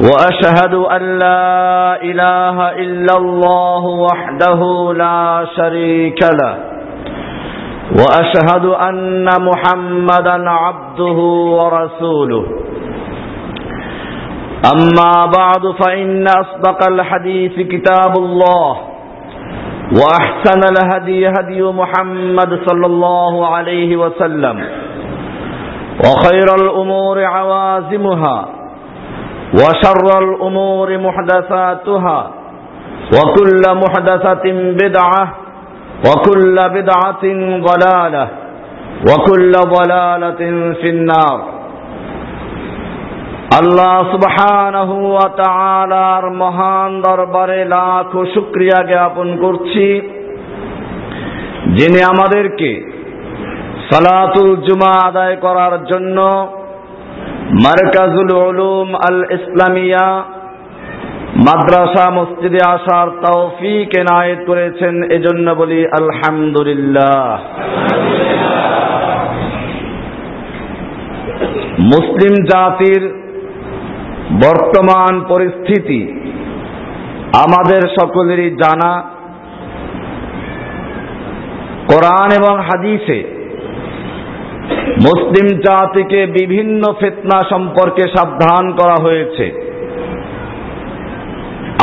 وأشهد أن لا إله إلا الله وحده لا شريك له. وأشهد أن محمدا عبده ورسوله. أما بعد فإن أصدق الحديث كتاب الله وأحسن الهدي هدي محمد صلى الله عليه وسلم وخير الأمور عوازمها. وشر الأمور محدثاتها وكل محدثة بدعة وكل بدعة ضلالة وكل ضلالة في النار আল্লাহ সুবহানাহু ওয়া তাআলার মহান দরবারে লাখ শুকরিয়া জ্ঞাপন করছি যিনি আমাদেরকে সালাতুল জুমা আদায় করার জন্য মার্কাজুল উলুম আল ইসলামিয়া মাদ্রাসা মসজিদে আসার তৌফিক এনায়েত করেছেন, এজন্য বলি আলহামদুলিল্লাহ। মুসলিম জাতির বর্তমান পরিস্থিতি আমাদের সকলেরই জানা। কোরআন এবং হাদিসে মুসলিম জাতিকে বিভিন্ন ফেতনা সম্পর্কে সাবধান করা হয়েছে।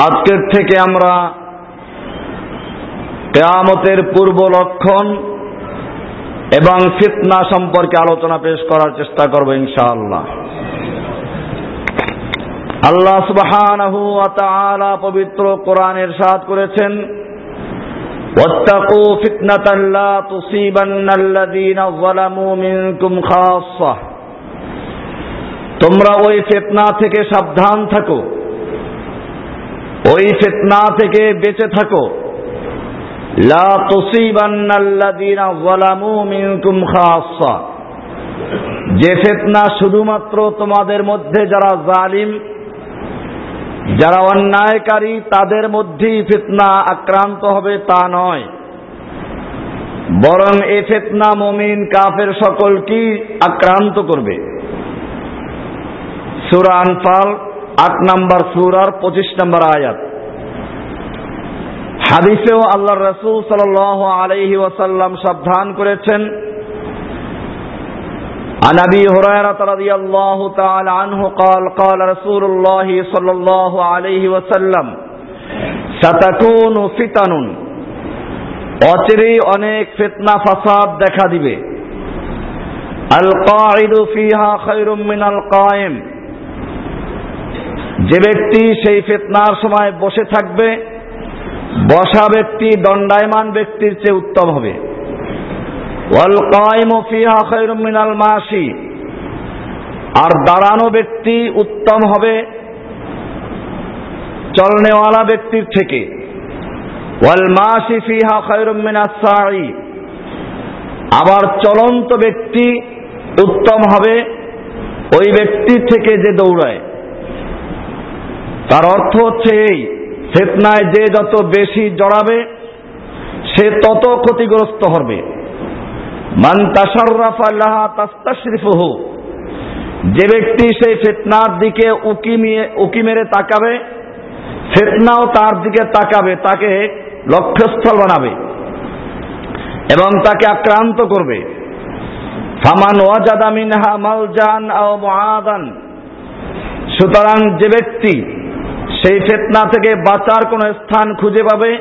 আজকের থেকে আমরা কেয়ামতের পূর্ব লক্ষণ এবং ফিতনা সম্পর্কে আলোচনা পেশ করার চেষ্টা করব ইনশাআল্লাহ। আল্লাহ সুবহানাহু ওয়া তাআলা পবিত্র কোরআনের সাথ করেছেন واتقوا فتنة لا تصيبن الذين ظلموا منكم خاصة তোমরা ওই ফিতনা থেকে সাবধান থাকো ওই ফিতনা থেকে বেঁচে থাকো লা তুসিবান্নাল্লাযীনা যালামু মিনকুম খাসসা যে ফিতনা শুধুমাত্র তোমাদের মধ্যে যারা জালিম যারা অন্যায়কারী, তাদের মধ্যেই ফিতনা আক্রান্ত হবে তা নয়। বরং এ ফেতনা মমিন, কাফের সকলকেই আক্রান্ত করবে। সুরা আনফাল, আট নম্বর সুরার পঁচিশ নম্বর আয়াত। হাদিসেও আল্লাহ রসুল সাল আলহি ওয়াসাল্লাম সাবধান করেছেন عن ابي هريره رضي الله تعالى عنه قال قال رسول الله صلى الله عليه وسلم ستكون فتن অচিরেই অনেক ফিতনা ফাসাদ দেখা দিবে আল কাঈদু ফিহা খায়রুম মিনাল কায়েম যে ব্যক্তি সেই ফিতনার সময় বসে থাকবে বসা ব্যক্তি দণ্ডায়মান ব্যক্তির চেয়ে উত্তম হবে মাসি আর দাঁড়ানো ব্যক্তি উত্তম হবে চলনেওয়ালা ব্যক্তির থেকে। ওয়াল মাসি ফিহা খায়রুম আবার চলন্ত ব্যক্তি উত্তম হবে ওই ব্যক্তি থেকে যে দৌড়ায়। তার অর্থ হচ্ছে এই, ফেতনায় যে যত বেশি জড়াবে, সে তত ক্ষতিগ্রস্ত হবে। মান যে ব্যক্তি সেই ফেতনার দিকে উকি মিয়ে উকি মেরে তাকাবে, ফেতনাও তার দিকে তাকাবে, তাকে লক্ষ্যস্থল বানাবে এবং তাকে আক্রান্ত করবে। ফামান ওয়াজাদা মালজান আও সুতরাং যে ব্যক্তি সেই ফেতনা থেকে বাঁচার কোন স্থান খুঁজে পাবে,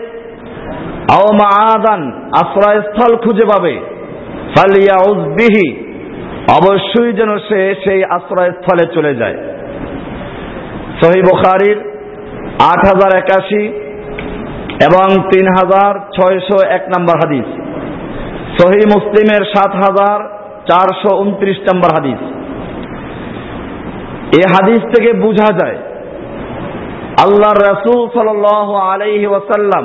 আও মাআদান, আশ্রয়স্থল খুঁজে পাবে। ফালিয়া উজবিহি অবশ্যই যেন সে সেই আশ্রয়স্থলে চলে যায়। সহি বুখারির আট হাজার একাশি এবং তিন হাজার ছয়শো এক নম্বর হাদিস। সহি মুসলিমের সাত হাজার চারশো উনত্রিশ নম্বর হাদিস। এ হাদিস থেকে বোঝা যায় আল্লাহ রসুল সাল আলাইহি ওয়াসাল্লাম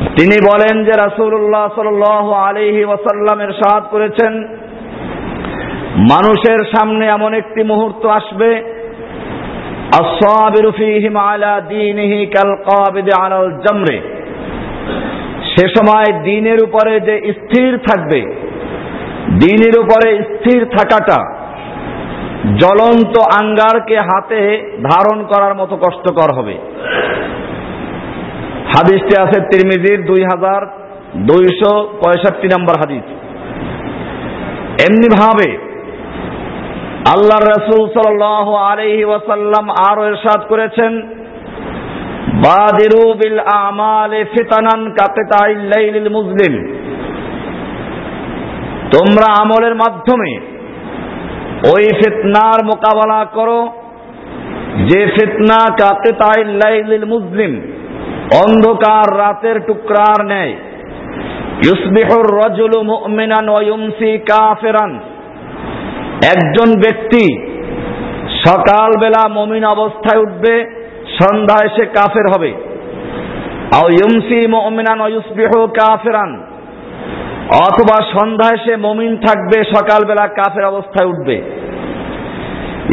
তিনি বলেন যে রাসুল্লাহ সাল আলিহি ওয়াসাল্লামের সাদ করেছেন, মানুষের সামনে এমন একটি মুহূর্ত আসবে জামরে। সে সময় দিনের উপরে যে স্থির থাকবে, দিনের উপরে স্থির থাকাটা জ্বলন্ত আঙ্গারকে হাতে ধারণ করার মতো কষ্টকর হবে। হাদিসটি আছে তিরমিজির দুই হাজার দুইশো পঁয়ষট্টি নম্বর হাদিস। এমনি ভাবে আল্লাহ রসুল সাল আলহি ওয়াসাল্লাম আরও এরশাদ করেছেন, বাদিরু বিল আমালে ফিতানান কাতেতাইল মুসলিম তোমরা আমলের মাধ্যমে ওই ফিতনার মোকাবেলা করো, যে ফিতনা কাতেতাইল মুসলিম অন্ধকার রাতের টুকরার নেয় ইউসবিহুর রজুলু মুমিনান ওয়া ইউমসি কাফিরান। একজন ব্যক্তি সকালবেলা মমিন অবস্থায় উঠবে, সন্ধ্যায় সে কাফের হবে। আও ইউমসি মুমিনান ওয়া ইউসবিহু অথবা সন্ধ্যায় সে মমিন থাকবে, সকালবেলা কাফের অবস্থায় উঠবে।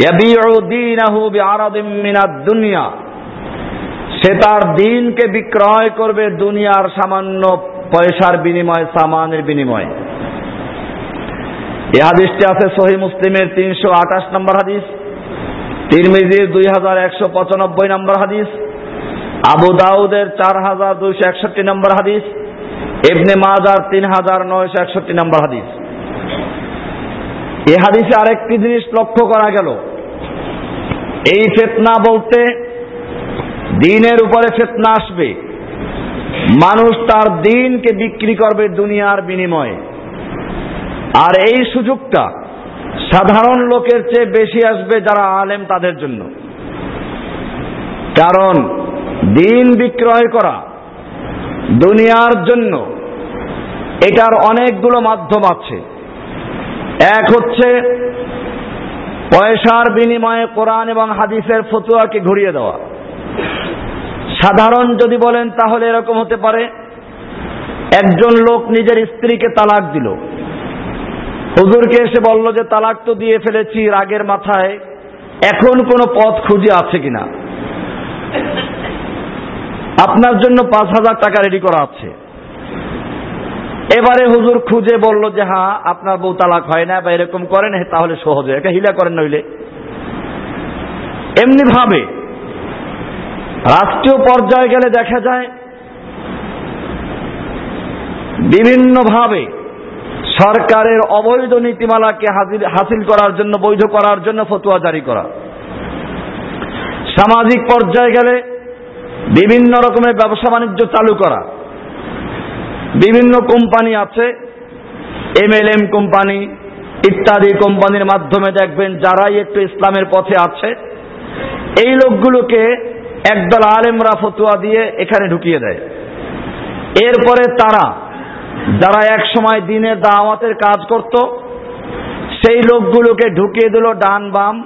ইয়াবিউ দীনাহু বিআরাদিম মিনাদ দুনিয়া। সে তার দিনকে বিক্রয় করবে দুনিয়ার সামান্য পয়সার বিনিময়, সামানের বিনিময়। এই হাদিসটি আছে সহি মুসলিমের তিনশো আঠাশ নম্বর হাদিস তিরমিজির দুই হাজার একশো পঁচানব্বই নম্বর হাদিস, আবু দাউদের চার হাজার দুইশো একষট্টি নম্বর হাদিস, ইবনে মাজার তিন হাজার নয়শো একষট্টি নম্বর হাদিস। এই হাদিসে আরেকটি জিনিস লক্ষ্য করা গেল। এই ফেতনা বলতে দিনের উপরে ফেতনা আসবে। মানুষ তার দিনকে বিক্রি করবে দুনিয়ার বিনিময়ে। আর এই সুযোগটা সাধারণ লোকের চেয়ে বেশি আসবে যারা আলেম তাদের জন্য। কারণ দিন বিক্রয় করা দুনিয়ার জন্য এটার অনেকগুলো মাধ্যম আছে। এক হচ্ছে পয়সার বিনিময়ে কোরআন এবং হাদিসের ফতুয়াকে ঘুরিয়ে দেওয়া। সাধারণ যদি বলেন, তাহলে এরকম হতে পারে, একজন লোক নিজের স্ত্রীকে তালাক দিল। হুজুরকে এসে বলল যে, তালাক তো দিয়ে ফেলেছি, রাগের মাথায়, এখন কোনো পথ খুঁজে আছে কিনা? আপনার জন্য পাঁচ হাজার টাকা রেডি করা আছে। এবারে হুজুর খুঁজে বলল যে হ্যাঁ আপনার বউ তালাক হয় না বা এরকম করেন, তাহলে সহজে এটা হিলা করেন নইলে। এমনি ভাবে রাষ্ট্রীয় পর্যায়ে গেলে দেখা যায়, বিভিন্নভাবে সরকারের অবৈধ নীতিমালাকে হাসিল করার জন্য, বৈধ করার জন্য ফতুয়া জারি করা। সামাজিক পর্যায়ে গেলে বিভিন্ন রকমের ব্যবসা বাণিজ্য চালু করা। বিভিন্ন কোম্পানি আছে, এমএলএম কোম্পানি ইত্যাদি কোম্পানির মাধ্যমে দেখবেন যারাই একটু ইসলামের পথে আছে, এই লোকগুলোকে একদল আলেমরা ফতুয়া দিয়ে এখানে ঢুকিয়ে দেয়। এরপরে তারা, যারা এক সময় দিনে দাওয়াতের কাজ করত, সেই লোকগুলোকে ঢুকিয়ে দিল, ডান বাম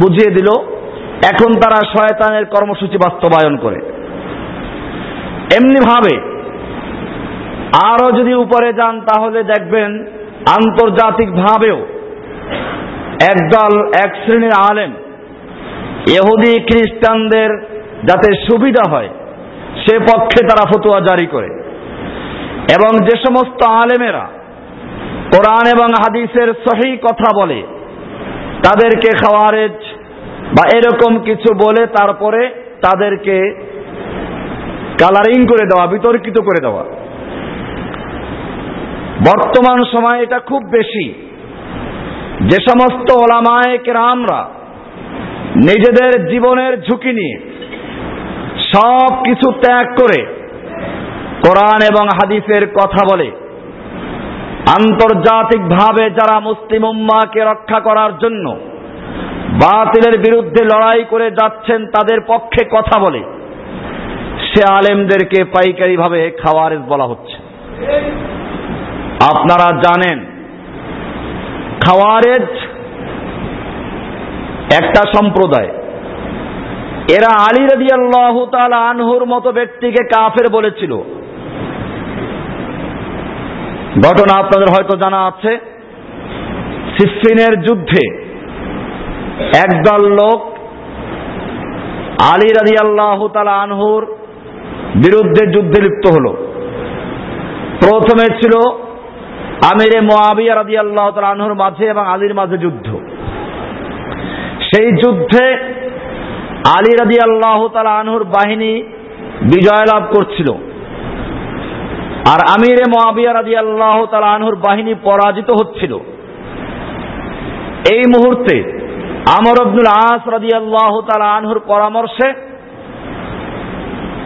বুঝিয়ে দিল। এখন তারা শয়তানের কর্মসূচি বাস্তবায়ন করে। এমনি ভাবে আরও যদি উপরে যান, তাহলে দেখবেন আন্তর্জাতিক ভাবেও একদল, এক শ্রেণির আলেম এহুদি খ্রিস্টানদের যাতে সুবিধা হয়, সে পক্ষে তারা ফতুয়া জারি করে। এবং যে সমস্ত আলেমেরা কোরআন এবং হাদিসের সহি কথা বলে, তাদেরকে খাওয়ারেজ বা এরকম কিছু বলে তারপরে তাদেরকে কালারিং করে দেওয়া, বিতর্কিত করে দেওয়া। বর্তমান সময়ে এটা খুব বেশি। যে সমস্ত ওলামায় কেরামরা নিজেদের জীবনের ঝুঁকি নিয়ে সব কিছু ত্যাগ করে কোরআন এবং হাদিসের কথা বলে আন্তর্জাতিকভাবে যারা মুসলিম উম্মাকে রক্ষা করার জন্য বাতিলের বিরুদ্ধে লড়াই করে যাচ্ছেন, তাদের পক্ষে কথা বলে। সে আলেমদেরকে পাইকারিভাবে খাওয়ারেজ বলা হচ্ছে। আপনারা জানেন, খাওয়ারেজ একটা সম্প্রদায়। এরা আলী রাজি আল্লাহ আনহুর মতো ব্যক্তিকে কাফের বলেছিল। ঘটনা আপনাদের হয়তো জানা আছে, সিসিনের যুদ্ধে একদল লোক আলী রাজি আল্লাহ আনহুর বিরুদ্ধে যুদ্ধে লিপ্ত হল। প্রথমে ছিল আমিরে মোয়াবিয়া রাজি আল্লাহ আনহুর মাঝে এবং আলীর মাঝে যুদ্ধ। সেই যুদ্ধে আলী রাজি আল্লাহ তালা আনহুর বাহিনী বিজয় লাভ করছিল। আর আমিরে মোয়াবিয়া রাজি আল্লাহ তালা আনহুর বাহিনী পরাজিত হচ্ছিল। এই মুহূর্তে আমর আব্দুল আস রাজি আল্লাহ তালা আনহুর পরামর্শে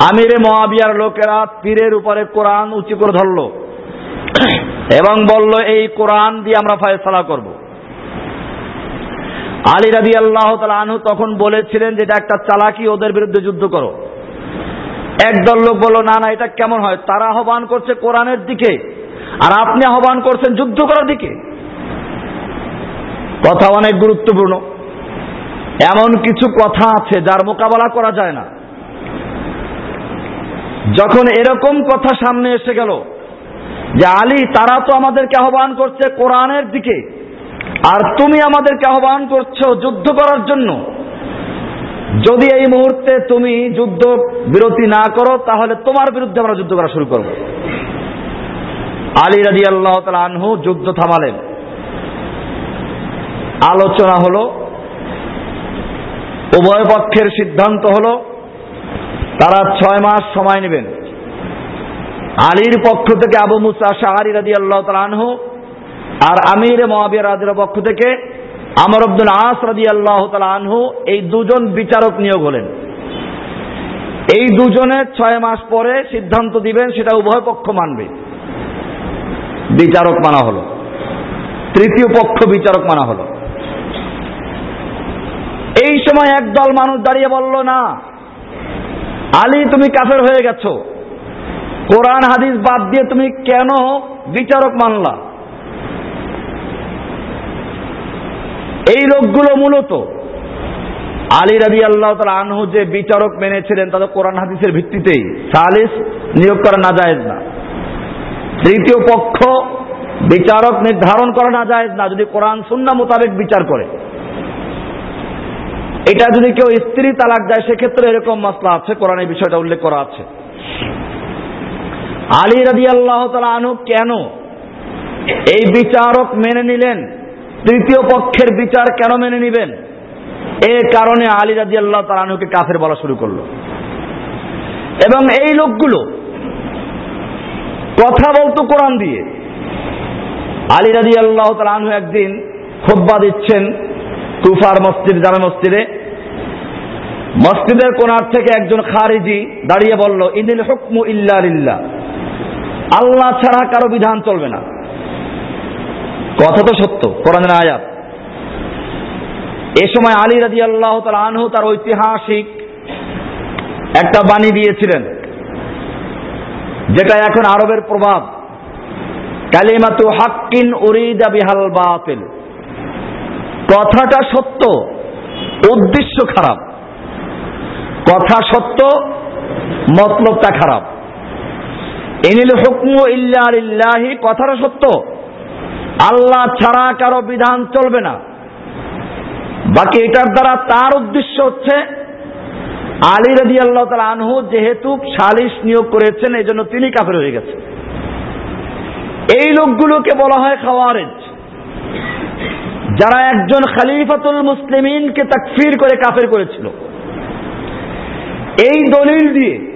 আমিরে মহাবিয়ার লোকেরা তীরের উপরে কোরআন উঁচু করে ধরল এবং বলল, এই কোরআন দিয়ে আমরা ফয়সলা করব। আলী রাজি আল্লাহ আনহু তখন বলেছিলেন যে এটা একটা চালাকি, ওদের বিরুদ্ধে যুদ্ধ করো। একদল লোক বলল, না না, এটা কেমন হয়? তারা আহ্বান করছে কোরআনের দিকে, আর আপনি আহ্বান করছেন যুদ্ধ করার দিকে। কথা অনেক গুরুত্বপূর্ণ। এমন কিছু কথা আছে যার মোকাবেলা করা যায় না। যখন এরকম কথা সামনে এসে গেল যে আলী, তারা তো আমাদেরকে আহ্বান করছে কোরআনের দিকে আর তুমি আমাদেরকে আহ্বান করছ যুদ্ধ করার জন্য। যদি এই মুহূর্তে তুমি যুদ্ধ বিরতি না করো, তাহলে তোমার বিরুদ্ধে আমরা যুদ্ধ করা শুরু করব। আলী রাজি আল্লাহ আনহু যুদ্ধ থামালেন। আলোচনা হলো, উভয় পক্ষের সিদ্ধান্ত হলো, তারা ছয় মাস সময় নেবেন। আলীর পক্ষ থেকে আবু মুসা শাহরি রাজি আল্লাহ আনহু আর আমির মহাবিয়া রাজের পক্ষ থেকে আমর আব্দুল আস রাজি আল্লাহ আনহু এই দুজন বিচারক নিয়োগ হলেন। এই দুজনে ছয় মাস পরে সিদ্ধান্ত দিবেন, সেটা উভয় পক্ষ মানবে। বিচারক মানা হলো। তৃতীয় পক্ষ বিচারক মানা হলো। এই সময় একদল মানুষ দাঁড়িয়ে বলল, না, আলী, তুমি কাফের হয়ে গেছো। কোরআন, হাদিস বাদ দিয়ে তুমি কেন বিচারক মানলা? এই লোকগুলো মূলত আলী রাবি আল্লাহ তালা আনহু যে বিচারক মেনেছিলেন তাদের কোরআন হাদিসের ভিত্তিতেই। সালিস নিয়োগ করা না যায় না। তৃতীয় পক্ষ বিচারক নির্ধারণ করা না যায় না, যদি কোরআন শূন্য মোতাবেক বিচার করে। এটা যদি কেউ স্ত্রী তালাক দেয়, সেক্ষেত্রে এরকম মশলা আছে কোরআনের বিষয়টা উল্লেখ করা আছে। আলী রাজি আল্লাহ তালা আনু কেন এই বিচারক মেনে নিলেন? তৃতীয় পক্ষের বিচার কেন মেনে নিবেন? এ কারণে আলী রাজি আল্লাহ তালানুকে কাফের বলা শুরু করল। এবং এই লোকগুলো কথা বলতো কোরআন দিয়ে। আলী রাজি আল্লাহ তালানহু একদিন খোদ্া দিচ্ছেন কুফার মসজিদ, জামে মসজিদে। মসজিদের কোনার থেকে একজন খারিজি দাঁড়িয়ে বলল, ইনিল হুকমু ইল্লা আল্লাহ ছাড়া কারও বিধান চলবে না। কথা তো সত্য, কোরআনের আয়াত। এ সময় আলী রাজি আল্লাহ আনহু তার ঐতিহাসিক একটা বাণী দিয়েছিলেন, যেটা এখন আরবের প্রভাব। কালিমাতু হাক্কিন উরিদা বিহাল বাতিল। কথাটা সত্য, উদ্দেশ্য খারাপ। কথা সত্য, মতলবটা খারাপ। এনিল হুকমু ইল্লাহি কথাটা সত্য। আল্লাহ ছাড়া কারও বিধান চলবে না। বাকি এটার দ্বারা তার উদ্দেশ্য হচ্ছে, আলী রাজি আল্লাহ তালা আনহু যেহেতু সালিশ নিয়োগ করেছেন এই জন্য তিনি কাফের হয়ে গেছেন। এই লোকগুলোকে বলা হয় খাওয়ারেজ। যারা একজন খালিফাতুল মুসলিমিনকে তাকফির করে কাফের করেছিল। এই দলিল দিয়ে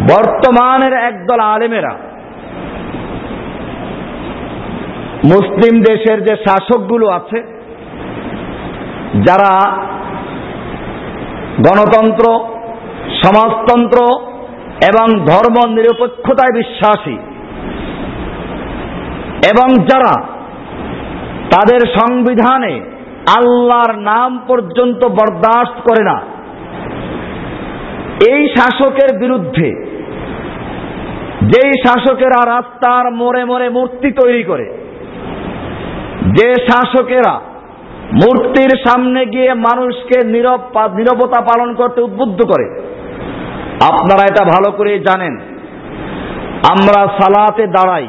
বর্তমানের একদল আলেমেরা মুসলিম দেশের যে শাসকগুলো আছে, যারা গণতন্ত্র, সমাজতন্ত্র এবং ধর্ম নিরপেক্ষতায় বিশ্বাসী এবং যারা তাদের সংবিধানে আল্লাহর নাম পর্যন্ত বরদাস্ত করে না, এই শাসকের বিরুদ্ধে, যেই শাসকেরা রাস্তার মোড়ে মোড়ে মূর্তি তৈরি করে যে শাসকেরা মূর্তির সামনে গিয়ে মানুষকে নীরব নীরবতা পালন করতে উদ্বুদ্ধ করে, আপনারা এটা ভালো করে জানেন। আমরা সালাতে দাঁড়াই।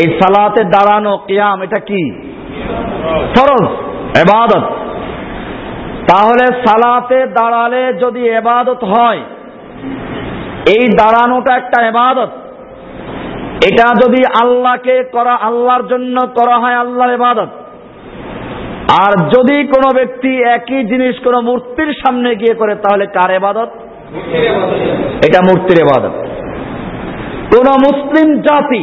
এই সালাতে দাঁড়ানো কিয়াম, এটা কি? ফরজ, এবাদত। তাহলে সালাতে দাঁড়ালে যদি এবাদত হয়, এই দাঁড়ানোটা একটা এবাদত। এটা যদি আল্লাহকে করা, আল্লাহর জন্য করা হয় আল্লাহর এবাদত আর যদি কোনো ব্যক্তি একই জিনিস কোনো মূর্তির সামনে গিয়ে করে, তাহলে কার এবাদত এটা মূর্তির এবাদত কোন মুসলিম জাতি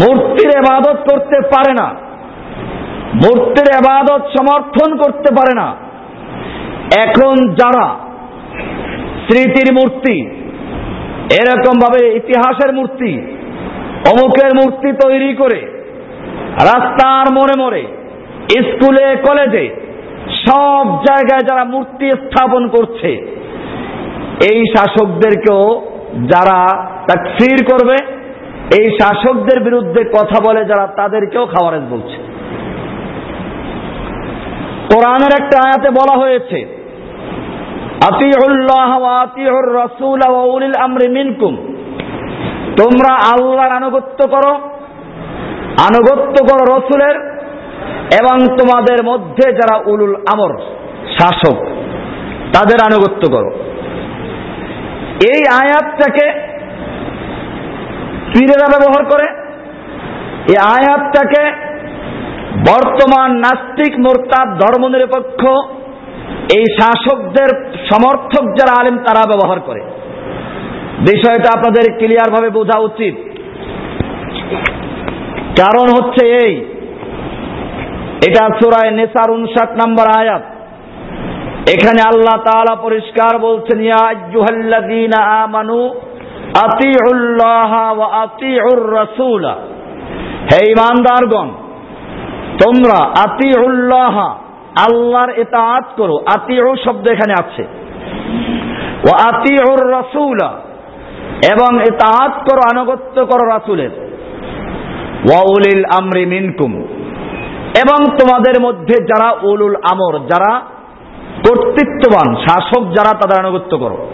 মূর্তির এবাদত করতে পারে না, মূর্তির এবাদত সমর্থন করতে পারে না। এখন যারা স্মৃতির মূর্তি এরকম ভাবে ইতিহাসের মূর্তি, অমুকের মূর্তি তৈরি করে, রাস্তার মোড়ে মোড়ে, স্কুলে, কলেজে, সব জায়গায় যারা মূর্তি স্থাপন করছে, এই শাসকদেরকেও যারা তাকফির করবে, এই শাসকদের বিরুদ্ধে কথা বলে যারা তাদেরকেও খাওয়ারেজ বলছে। কোরআনের একটা আয়াতে বলা হয়েছে আতিউল্লাহ ওয়া আতিউর রাসূল ওয়া উলিল আমরি মিনকুম তোমরা আল্লাহর আনুগত্য করো আনুগত্য করো রসুলের এবং তোমাদের মধ্যে যারা উলুল আমর, শাসক, তাদের আনুগত্য করো। এই আয়াতটাকে পীরেরা ব্যবহার করে, এই আয়াতটাকে বর্তমান নাস্তিক মোরতাদ ধর্মনিরপেক্ষ এই শাসকদের সমর্থক যারা আলেম, তারা ব্যবহার করে। বিষয়টা আপনাদের ক্লিয়ার ভাবে বোঝা উচিত। কারণ হচ্ছে এই, এটা সুরায় নেসার উনষাট নাম্বার আয়াত। এখানে আল্লাহ তাআলা পরিষ্কার বলছেন আমানু আতিউল্লাহ ওয়া আতিউর রাসূলা হে ঈমানদারগণ তোমরা আতিউল্লাহ আল্লাহর ইতাআত করো। আতিউ শব্দ এখানে আছে। ও আতিউর রাসূলা, এবং ইতাআত করো, আনুগত্য করো রাসূলের। ওয়া উলিল আমরি মিনকুম, এবং তোমাদের মধ্যে যারা উলুল আমর, যারা কর্তৃত্ববান, শাসক যারা, তাদের আনুগত্য করো।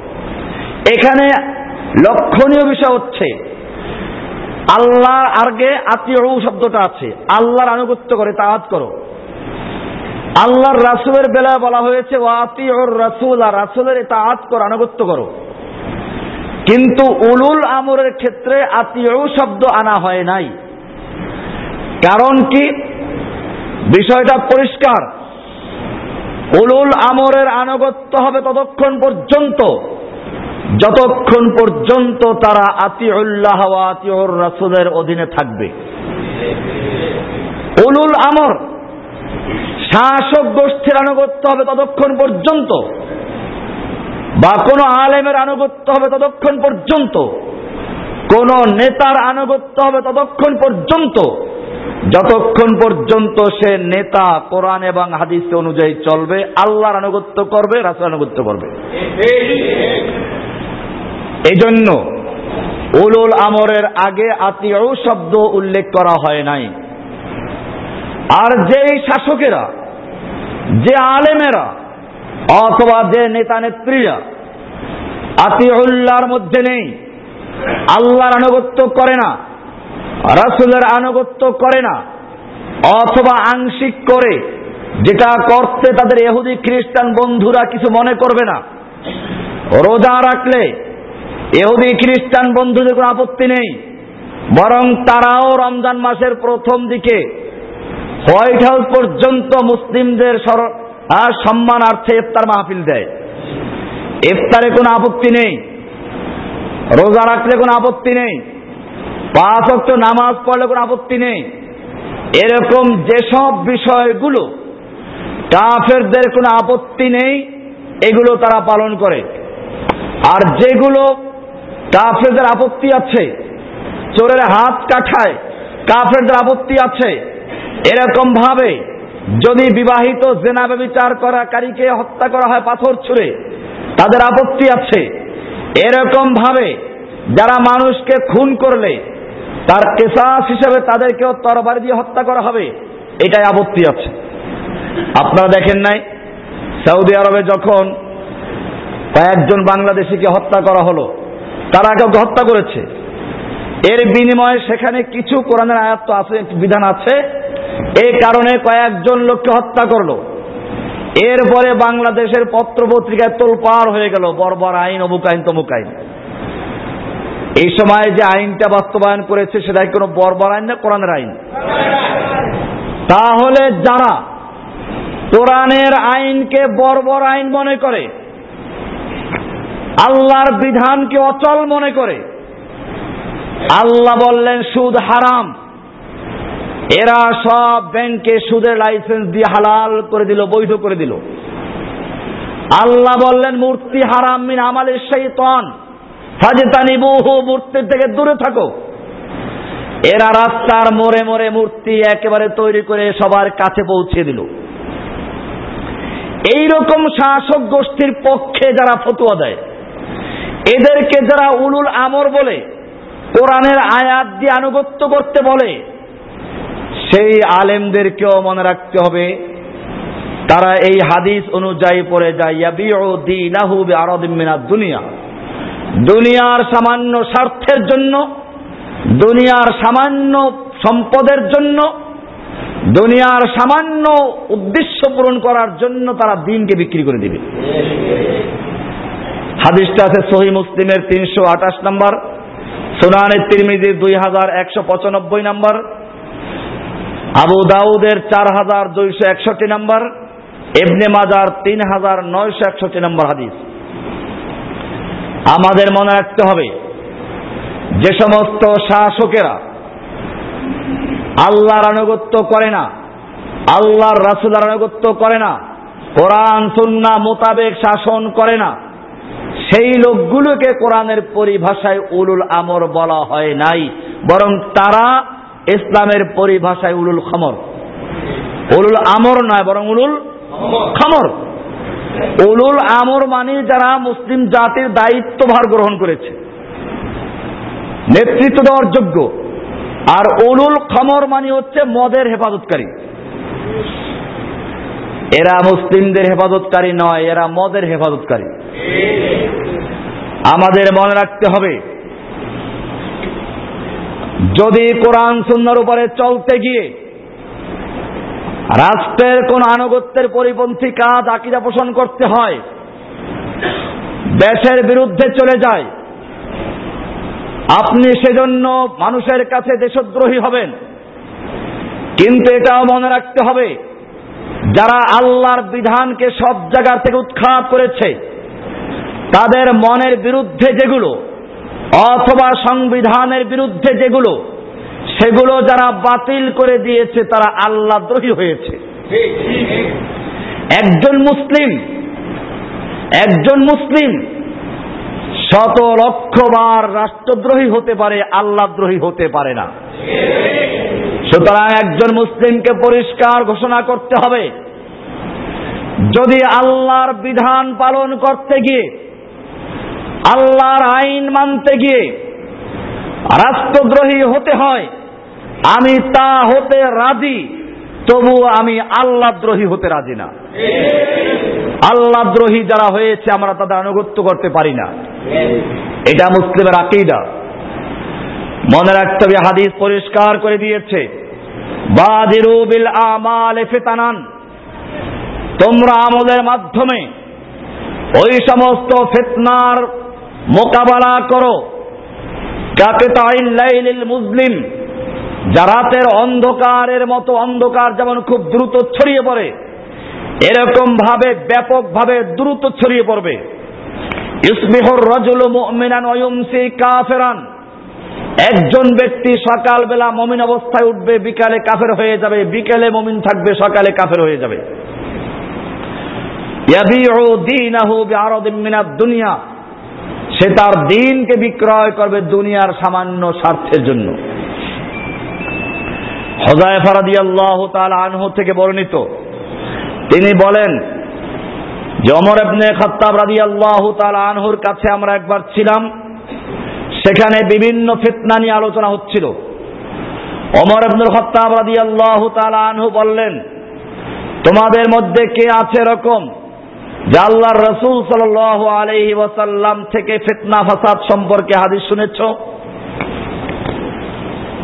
এখানে লক্ষণীয় বিষয় হচ্ছে আল্লাহ আগে আত্মীয় শব্দটা আছে। আল্লাহর আনুগত্য করে তাহাত করো। আল্লাহর রাসুলের বেলায় বলা হয়েছে ও আতিউর রাসুল আর রাসুলের তাহাত করো, আনুগত্য করো। কিন্তু উলুল আমরের ক্ষেত্রে আত্মীয় শব্দ আনা হয় নাই। কারণ কি? বিষয়টা পরিষ্কার। উলুল আমরের আনুগত্য হবে ততক্ষণ পর্যন্ত। যতক্ষণ পর্যন্ত তারা আতিউল্লাহ আতিউর রাসুলের অধীনে থাকবে। উলুল আমর শাসক গোষ্ঠীর আনুগত্য হবে ততক্ষণ পর্যন্ত বা কোনো আলেমের আনুগত্য হবে ততক্ষণ পর্যন্ত। কোন নেতার আনুগত্য হবে ততক্ষণ পর্যন্ত। যতক্ষণ পর্যন্ত সে নেতা কোরআন এবং হাদিস অনুযায়ী চলবে, আল্লাহর আনুগত্য করবে রাসুল আনুগত্য করবে। এই জন্য উলুল আমরের আগে আত্মীয় শব্দ উল্লেখ করা হয় নাই। আর যেই শাসকেরা যে আলেমেরা অথবা যে নেতা নেত্রীরা আতিউল্লাহর মধ্যে নেই, আল্লাহর আনুগত্য করে না, রাসুলের আনুগত্য করে না, অথবা আংশিক করে, যেটা করতে তাদের এহুদি খ্রিস্টান বন্ধুরা কিছু মনে করবে না। রোজা রাখলে এহুদি খ্রিস্টান বন্ধুদের কোনো আপত্তি নেই, বরং তারাও রমজান মাসের প্রথম দিকে হোয়াইট হাউস পর্যন্ত মুসলিমদের আর সম্মানার্থে ইফতার মাহফিল দেয়। ইফতারে কোনো আপত্তি নেই। রোজা রাখলে কোনো আপত্তি নেই। পাঁচ অক্ট নামাজ পড়লে কোনো আপত্তি নেই। এরকম যেসব বিষয়গুলো কাফেরদের কোনো আপত্তি নেই, এগুলো তারা পালন করে। আর যেগুলো কাফেরদের আপত্তি আছে, চোরের হাত কাঠায় কাফেরদের আপত্তি আছে এরকম ভাবে যদি বিবাহিত জেনা বিচার করাকারীকে হত্যা করা হয় পাথর ছুঁড়ে, তাদের আপত্তি আছে। এরকম ভাবে যারা মানুষকে খুন করলে, তার কেসাস হিসেবে তাদেরকেও তরবারি দিয়ে হত্যা করা হবে, এটাই আপত্তি আছে। আপনারা দেখেন নাই, সৌদি আরবে যখন কয়েকজন বাংলাদেশিকে হত্যা করা হলো, তারা কাউকে হত্যা করেছে। এর বিনিময়ে সেখানে কিছু কোরআনের আয়াত আছে, বিধান আছে এই কারণে কয়েকজন লোককে হত্যা করল। এরপরে বাংলাদেশের পত্র পত্রিকায় তোলপাড় হয়ে গেল, বর্বর আইন অমুক আইন তমুক আইন এই সময় যে আইনটা বাস্তবায়ন করেছে সেটাই কোনো বর্বর আইন না কোরআনের আইন? তাহলে যারা কোরআনের আইনকে বর্বর আইন মনে করে, আল্লাহর বিধানকে অচল মনে করে, আল্লাহ বললেন, সুদ হারাম। এরা সব ব্যাংকে সুদের লাইসেন্স দিয়ে হালাল করে দিল, বৈধ করে দিল। আল্লাহ বললেন, মূর্তি হারাম মিন আমালের শৈতন ফাজতানি বহু মূর্তির থেকে দূরে থাকো। এরা রাস্তার মোড়ে মোড়ে মূর্তি একেবারে তৈরি করে সবার কাছে পৌঁছে দিল। এইরকম শাসক গোষ্ঠীর পক্ষে যারা ফতুয়া দেয়, এদেরকে যারা উলুল আমর বলে, কোরআনের আয়াত দিয়ে আনুগত্য করতে বলে সেই আলেমদেরকেও মনে রাখতে হবে। তারা এই হাদিস অনুযায়ী পড়ে যায় দুনিয়া। দুনিয়ার সামান্য স্বার্থের জন্য, দুনিয়ার সামান্য সম্পদের জন্য, দুনিয়ার সামান্য উদ্দেশ্য পূরণ করার জন্য তারা দিনকে বিক্রি করে দিবে। হাদিসটা আছে সহি মুসলিমের তিনশো আঠাশ নম্বর, সুনানের তিরমিজির দুই হাজার একশো পঁচানব্বই নম্বর আবু দাউদের চার হাজার দুইশো একষট্টি নম্বর এবনে মাজার তিন হাজার নয়শো একষট্টি নম্বর হাদিস। আমাদের মনে রাখতে হবে, যে সমস্ত শাসকেরা আল্লাহর আনুগত্য করে না, আল্লাহর রাসুলার আনুগত্য করে না, কোরআন সুন্না মোতাবেক শাসন করে না, সেই লোকগুলোকে কোরআনের পরিভাষায় উলুল আমর বলা হয় নাই। বরং তারা ইসলামের পরিভাষায় উলুল খমর। উলুল আমর নয়, বরং উলুল খমর। উলুল আমর মানে যারা মুসলিম জাতির দায়িত্বভার গ্রহণ করেছে, নেতৃত্ব দেওয়ার যোগ্য। আর উলুল খমর মানে হচ্ছে মদের হেফাজতকারী। এরা মুসলিমদের হেফাজতকারী নয়, এরা মদের হেফাজতকারী। আমাদের মনে রাখতে হবে যদি কোরআন সুন্দর উপরে চলতে গিয়ে রাষ্ট্রের কোন আনুগত্যের পরিপন্থী কাজ আকিদা পোষণ করতে হয়, দেশের বিরুদ্ধে চলে যায়, আপনি সেজন্য মানুষের কাছে দেশদ্রোহী হবেন। কিন্তু এটাও মনে রাখতে হবে, যারা আল্লাহর বিধানকে সব জায়গা থেকে উৎখাত করেছে, তাদের মনের বিরুদ্ধে যেগুলো অথবা সংবিধানের বিরুদ্ধে যেগুলো, সেগুলো যারা বাতিল করে দিয়েছে, তারা আল্লাহ দ্রোহী হয়েছে। একজন মুসলিম একজন মুসলিম শত লক্ষবার রাষ্ট্রদ্রোহী হতে পারে আল্লাহদ্রোহী হতে পারে না। সুতরাং একজন মুসলিমকে পরিষ্কার ঘোষণা করতে হবে। যদি আল্লাহর বিধান পালন করতে গিয়ে আল্লাহর আইন মানতে গিয়ে রাষ্ট্রদ্রোহী হতে হয়, আমি তা হতে রাজি, তবু আমি আল্লাহ দ্রোহী হতে রাজি না। আল্লাহ দ্রোহী যারা হয়েছে, আমরা তাদের আনুগত্য করতে পারি না। এটা মুসলিমের আকিদা। মনে রাখতে হবে, হাদিস পরিষ্কার করে দিয়েছে, বাদিরু বিল আমাল ফেতানান। তোমরা আমলের মাধ্যমে ওই সমস্ত ফেতনার মোকাবেলা করো। মুসলিম। যা রাতের অন্ধকারের মতো অন্ধকার যেমন খুব দ্রুত ছড়িয়ে পড়ে এরকম ভাবে ব্যাপকভাবে দ্রুত ছড়িয়ে পড়বে। ইসবিহর রজুল মুমিনান ওয়ুমসি কাফেরান। একজন ব্যক্তি সকালবেলা মমিন অবস্থায় উঠবে, বিকালে কাফের হয়ে যাবে, বিকেলে মমিন থাকবে, সকালে কাফের হয়ে যাবে। দুনিয়া। সে তার দিনকে বিক্রয় করবে দুনিয়ার সামান্য স্বার্থের জন্য। হজায় ফারাদি আল্লাহ তাল আনহু থেকে বর্ণিত। তিনি বলেন, যে অমর এবনে খত্তাব রাদি আল্লাহ তাল আনহুর কাছে আমরা একবার ছিলাম, সেখানে বিভিন্ন ফিতনা নিয়ে আলোচনা হচ্ছিল। অমর আব্দুল খত্তাব রাদি আল্লাহ তাল আনহু বললেন, তোমাদের মধ্যে কে আছে এরকম যে আল্লাহর রসুল সাল আলহি ওয়াসাল্লাম থেকে ফিতনা, ফাসাদ সম্পর্কে হাদিস শুনেছ?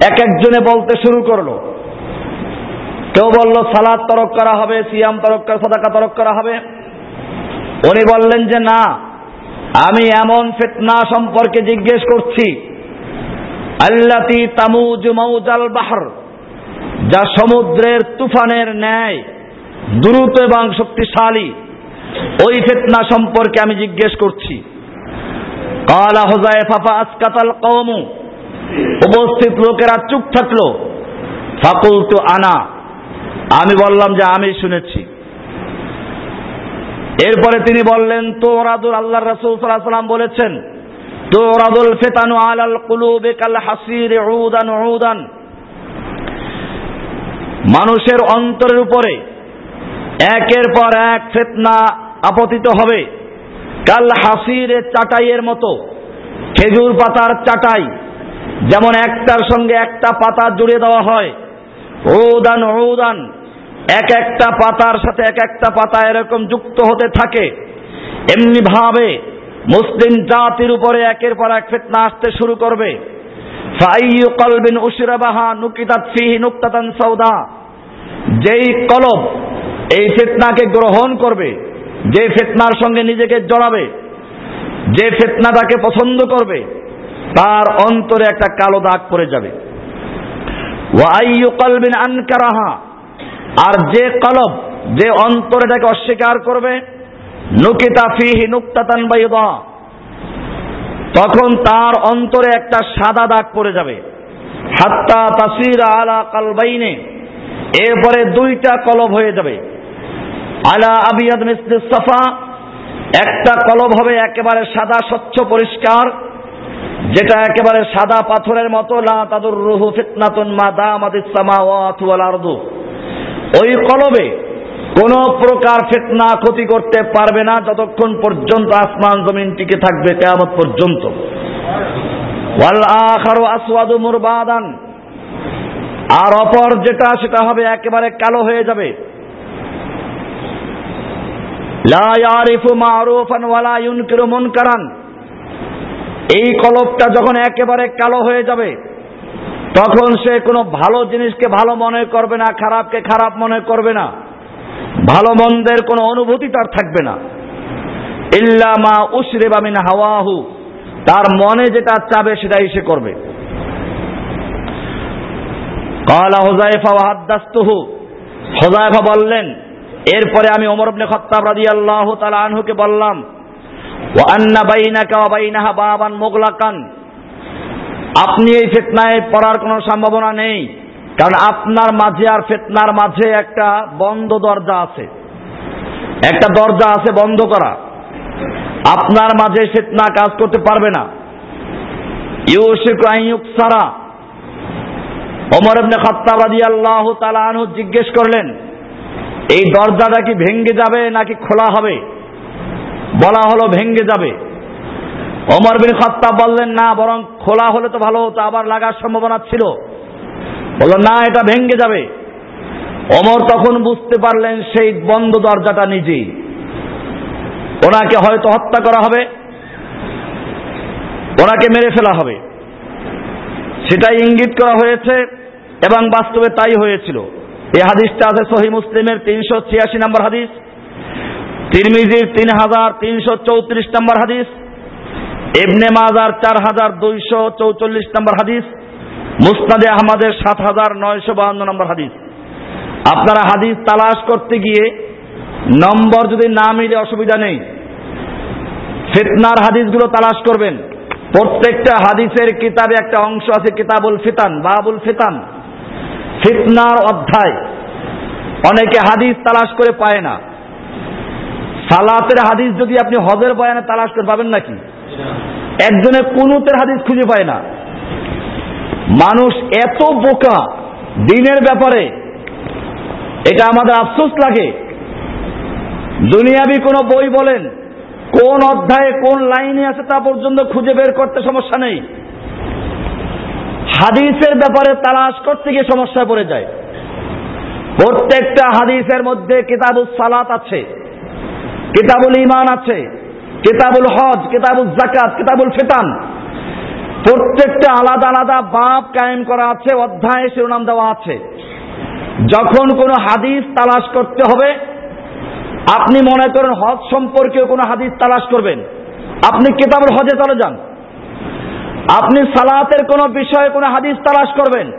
এক একজনে বলতে শুরু করল। কেউ বলল, সালাদ তরক করা হবে, সিয়াম তরক করা, সদাকা তরক করা হবে। উনি বললেন যে, না, আমি এমন ফিতনা সম্পর্কে জিজ্ঞেস করছি। আল্লাতি তামুজ মৌজাল বাহর, যা সমুদ্রের তুফানের ন্যায় দ্রুত এবং শক্তিশালী ওই ফিতনা সম্পর্কে আমি জিজ্ঞেস করছি। কালা হোজায় ফাফা আসকাতাল কৌমু উপস্থিত লোকেরা চুপ থাকল। ফাকুল তো আনা। আমি বললাম যে আমি শুনেছি। এরপরে তিনি বললেন তো ওরাদুল আল্লাহ রসুল সাল্লাহ সাল্লাম বলেছেন তো ওরাদুল ফেতানু আলাল কাল হাসির উদান উদান। মানুষের অন্তরের উপরে একের পর এক ফেতনা আপতিত হবে। কাল হাসির চাটাইয়ের মতো, খেজুর পাতার চাটাই, যেমন একটার সঙ্গে একটা পাতা জুড়ে দেওয়া হয়। ঔদান ঔদান এক একটা পাতার সাথে এক একটা পাতা এরকম যুক্ত হতে থাকে। এমনি ভাবে মুসলিম জাতির উপরে একের পর এক ফেতনা আসতে শুরু করবে। কলবিন সৌদা যেই কলব এই ফেতনাকে গ্রহণ করবে যে ফেতনার সঙ্গে নিজেকে জড়াবে, যে ফেতনাটাকে পছন্দ করবে, তার অন্তরে একটা কালো দাগ পড়ে যাবে। আর যে কলব, যে অন্তর এটাকে অস্বীকার করবে, নুকিতা ফিহি নুক্তাতান তখন তার অন্তরে একটা সাদা দাগ পড়ে যাবে। হাত্তা তাসির আলা কালবাইনে, এরপরে দুইটা কলব হয়ে যাবে। আলা আবিয়াদ মিসলিস সাফা। একটা কলব হবে একেবারে সাদা, স্বচ্ছ, পরিষ্কার, যেটা একেবারে সাদা পাথরের মতো, লা তাদুর রুহু ফিতনাতুন মা দামাতিস সামাওয়াতু ওয়াল আরদু। ওই কলবে কোন প্রকার ফেতনা ক্ষতি করতে পারবে না যতক্ষণ পর্যন্ত আসমান জমিন টিকে থাকবে কেয়ামত পর্যন্ত। ওয়াল আখারু আসওয়াদু মুরবাদান। আর অপর যেটা, সেটা হবে একেবারে কালো হয়ে যাবে। লা ওয়ালা এই কলবটা যখন একেবারে কালো হয়ে যাবে, তখন সে কোনো ভালো জিনিসকে ভালো মনে করবে না, খারাপকে খারাপ মনে করবে না। ভালো মন্দের কোনো অনুভূতি তার থাকবে না। ইল্লামা উসরে বামিন হাওয়াহু, তার মনে যেটা চাবে সেটাই সে করবে। কালা হোজাইফা ওয়াহাদ্দাস্তুহু হোজাইফা বললেন এরপরে আমি ওমর ইবনে খাত্তাব রাদিয়াল্লাহু তাআলা আনহুকে বললাম ওয়া আন্না বাইনাকা বাইনাহা বাবান মুগলাকান। আপনি এই ফেতনায় পড়ার কোনো সম্ভাবনা নেই, কারণ আপনার মাঝে আর ফেতনার মাঝে একটা বন্ধ দরজা আছে। একটা দরজা আছে বন্ধ করা। আপনার মাঝে ফেতনা কাজ করতে পারবে না। ইউসিক সারা ওমর ইবনে খাত্তাব রাদিয়াল্লাহু তাআলা আনহু জিজ্ঞেস করলেন এই দরজাটা কি ভেঙ্গে যাবে নাকি খোলা হবে? বলা হলো ভেঙ্গে যাবে। অমর বিন খত্তাব বললেন, না, বরং খোলা হলে তো ভালো হতো, আবার লাগার সম্ভাবনা ছিল। বলল না, এটা ভেঙ্গে যাবে। অমর তখন বুঝতে পারলেন, সেই বন্ধ দরজাটা নিজেই। ওনাকে হয়তো হত্যা করা হবে, ওনাকে মেরে ফেলা হবে। সেটাই ইঙ্গিত করা হয়েছে এবং বাস্তবে তাই হয়েছিল। এই হাদিসটা আছে সহি মুসলিমের তিনশো ছিয়াশি নম্বর হাদিস, তিরমিজির তিন হাজার তিনশো চৌত্রিশ নম্বর হাদিস, ইবনে মাজার চার হাজার দুইশো চৌচল্লিশ নম্বর হাদিস মুস্তাদে আহমদের সাত হাজার নয়শো বাহান্ন নম্বর হাদিস। আপনারা হাদিস তালাশ করতে গিয়ে নম্বর যদি না মিলে অসুবিধা নেই, ফিতনার হাদিসগুলো তালাশ করবেন। প্রত্যেকটা হাদিসের কিতাবে একটা অংশ আছে, কিতাবুল ফিতান, বাবুল ফিতান। ফিতনার অধ্যায়। অনেকে হাদিস তালাশ করে পায় না। সালাতের হাদিস যদি আপনি হজের বয়ানে তালাশ করে পাবেন নাকি? একজনে কুনুতের হাদিস খুঁজে পায় না। মানুষ এত বোকা দিনের ব্যাপারে। এটা আমাদের আফসোস লাগে। দুনিয়াবি কোনো বই বলেন, কোন অধ্যায়ে কোন লাইনে আছে তা পর্যন্ত খুঁজে বের করতে সমস্যা নেই। হাদিসের ব্যাপারে তালাশ করতে গিয়ে সমস্যায় পড়ে যায়। প্রত্যেকটা হাদিসের মধ্যে কিতাবুল সালাত আছে, কিতাবুল ইমান আছে, কিতাবুল হজ কিতাবুল জাকাত কিতাবুল ফিতান। প্রত্যেকটা আলাদা আলাদা বাপ কায়েম করা আছে, অধ্যায় শিরোনাম দেওয়া আছে। যখন কোনো হাদিস তালাশ করতে হবে, আপনি মনে করেন হজ সম্পর্কে কোনো হাদিস তালাশ করবেন। আপনি কিতাবুল হজে চলে যান। আপনি সালাতের কোন বিষয়ে কোনো হাদিস তালাশ করবেন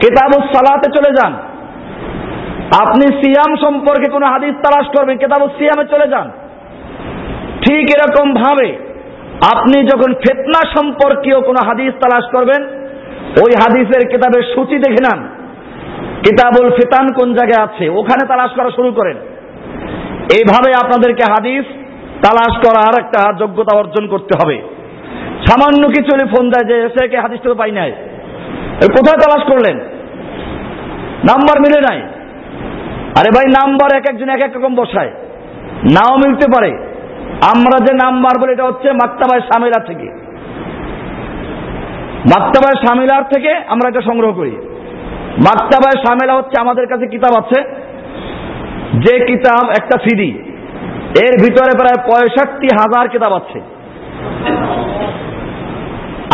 কিতাবুল সালাতে চলে যান। আপনি সিয়াম সম্পর্কে কোনো হাদিস তালাশ করবেন কেতাব সিয়ামে চলে যান। ঠিক এরকম ভাবে আপনি যখন ফেতনা সম্পর্কীয় কোনো হাদিস তালাশ করবেন, ওই হাদিসের কিতাবের সূচি দেখে নেন, কিতাবুল ফিতান কোন জায়গায় আছে, ওখানে তালাশ করা শুরু করেন। এইভাবে আপনাদেরকে হাদিস তালাশ করার একটা যোগ্যতা অর্জন করতে হবে। সামান্য কিছু হলে ফোন দেয় যে এসে হাদিস তো পাই নাই। কোথায় তালাশ করলেন? নাম্বার মিলে নাই। আরে ভাই, নাম্বার এক একজন এক এক রকম বসায়। নাও মিলতে পারে। আমরা যে নাম্বার বলি, এটা হচ্ছে মাক্তাবায় সামিলা থেকে। মাক্তাবায় সামিলার থেকে আমরা এটা সংগ্রহ করি। মাক্তাবায় সামিলা হচ্ছে আমাদের কাছে কিতাব আছে। যে কিতাব একটা সিডি। এর ভিতরে প্রায় পঁয়ষট্টি হাজার কিতাব আছে।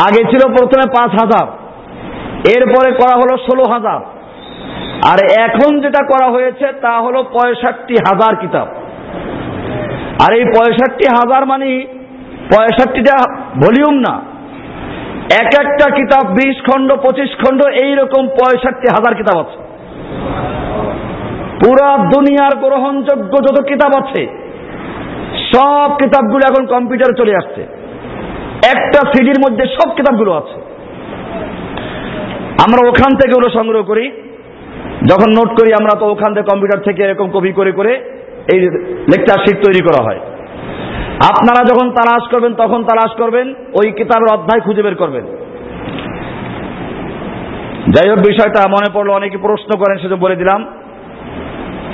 আগে ছিল প্রথমে পাঁচ হাজার। এরপরে করা হলো ষোলো হাজার। আর এখন যেটা করা হয়েছে, তা হলো পঁয়ষট্টি হাজার কিতাব। আর এই পঁয়ষট্টি হাজার মানে পঁয়ষট্টিটা ভলিউম না। এক একটা কিতাব বিশ খণ্ড, পঁচিশ খণ্ড, এইরকম পঁয়ষট্টি হাজার কিতাব আছে। পুরা দুনিয়ার গ্রহণযোগ্য যত কিতাব আছে, সব কিতাবগুলো এখন কম্পিউটারে চলে আসছে। একটা সিডির মধ্যে সব কিতাবগুলো আছে। আমরা ওখান থেকে ওগুলো সংগ্রহ করি। যখন নোট করি, আমরা তো ওখান থেকে কম্পিউটার থেকে এরকম কপি করে করে এই লেকচার শিট তৈরি করা হয়। আপনারা যখন তালাশ করবেন, তখন তালাশ করবেন, ওই কিতাবের অধ্যায় খুঁজে বের করবেন। যাই হোক, বিষয়টা মনে পড়ল, অনেকে প্রশ্ন করেন সেটা বলে দিলাম।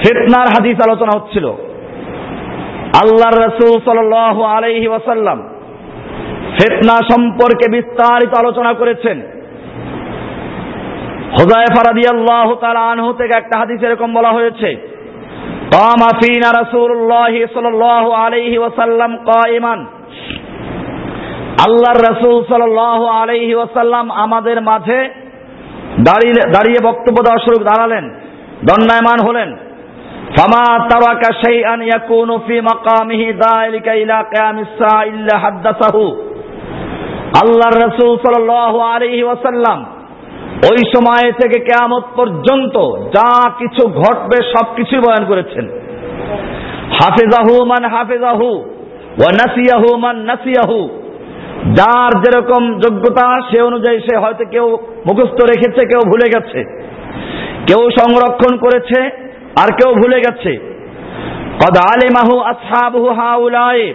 ফেতনার হাদিস আলোচনা হচ্ছিল। আল্লাহর রসুল সাল আলাইহি ওয়াসাল্লাম ফেতনা সম্পর্কে বিস্তারিত আলোচনা করেছেন হোজাইফা রাদিয়াল্লাহু তাআলা আনহু থেকে একটা হাদিস এরকম বলা হয়েছে قام فينا رسول الله صلى الله عليه وسلم قائما আল্লাহর রাসূল সাল্লাল্লাহু আলাইহি ওয়াসাল্লাম আমাদের মাঝে দাঁড়িয়ে দাঁড়িয়ে বক্তব্য দেওয়া শুরু দাঁড়ালেন দণ্ডায়মান হলেন ফামা তারাকা শাইআন ইয়াকুনু ফি মাকামিহি দালিকা ইলা কিয়ামিস সা ইল্লা হাদ্দাসাহু আল্লাহর রাসূল সাল্লাল্লাহু আলাইহি ওয়াসাল্লাম ওই সময় থেকে কেয়ামত পর্যন্ত যা কিছু ঘটবে সব কিছু বয়ান করেছেন। হাফেজাহু মান হাফেজাহু ও নাসিয়াহু মান নাসিয়াহু। যার যেরকম যোগ্যতা, সে অনুযায়ী সে হয়তো কেউ মুখস্থ রেখেছে, কেউ ভুলে গেছে। কেউ সংরক্ষণ করেছে, আর কেউ ভুলে গেছে। কদ আলিমাহু আসহাবহু হাউলায়ে।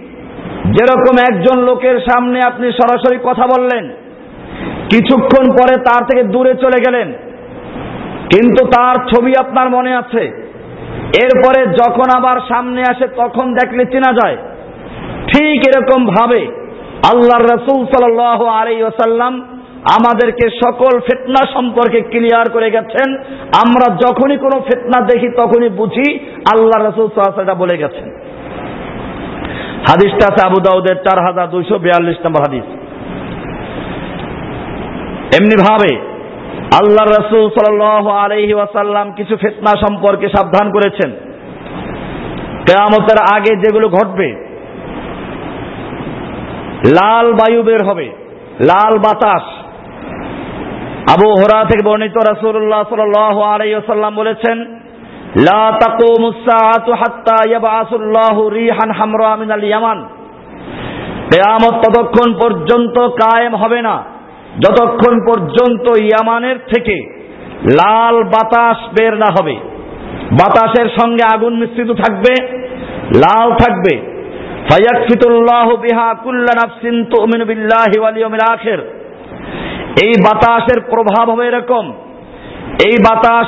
যেরকম একজন লোকের সামনে আপনি সরাসরি কথা বললেন, কিছুক্ষণ পরে তার থেকে দূরে চলে গেলেন। কিন্তু তার ছবি আপনার মনে আছে। এরপরে যখন আবার সামনে আসে, তখন দেখলে চেনা যায়। ঠিক এরকম ভাবে আল্লাহর রসুল সাল আলাই ওসাল্লাম আমাদেরকে সকল ফেতনা সম্পর্কে ক্লিয়ার করে গেছেন। আমরা যখনই কোনো ফেতনা দেখি, তখনই বুঝি আল্লাহ রসুল সাল্লাহ বলে গেছেন। হাদিসটা আছে আবু দাউদের চার হাজার দুইশো বিয়াল্লিশ নম্বর হাদিস। এমনি ভাবে আল্লাহ রসুল সাল আলহি ওয়াসাল্লাম কিছু ফেতনা সম্পর্কে সাবধান করেছেন। কেয়ামতের আগে যেগুলো ঘটবে, লাল বায়ু বের হবে, লাল বাতাস। আবু হরা থেকে বর্ণিত রাসূলুল্লাহ সাল্লাল্লাহু আলাইহি ওয়াসাল্লাম বলেছেন লা তাকুমু সাআতু হাত্তা ইয়াবআসুল্লাহু রিহান হামরা মিনাল ইয়ামান। ততক্ষণ পর্যন্ত কায়েম হবে না। যতক্ষণ পর্যন্ত ইয়ামানের থেকে লাল বাতাস বের না হবে। বাতাসের সঙ্গে আগুন মিশ্রিত থাকবে, লাল থাকবে। কুল্লা এই বাতাসের প্রভাব হবে এরকম। এই বাতাস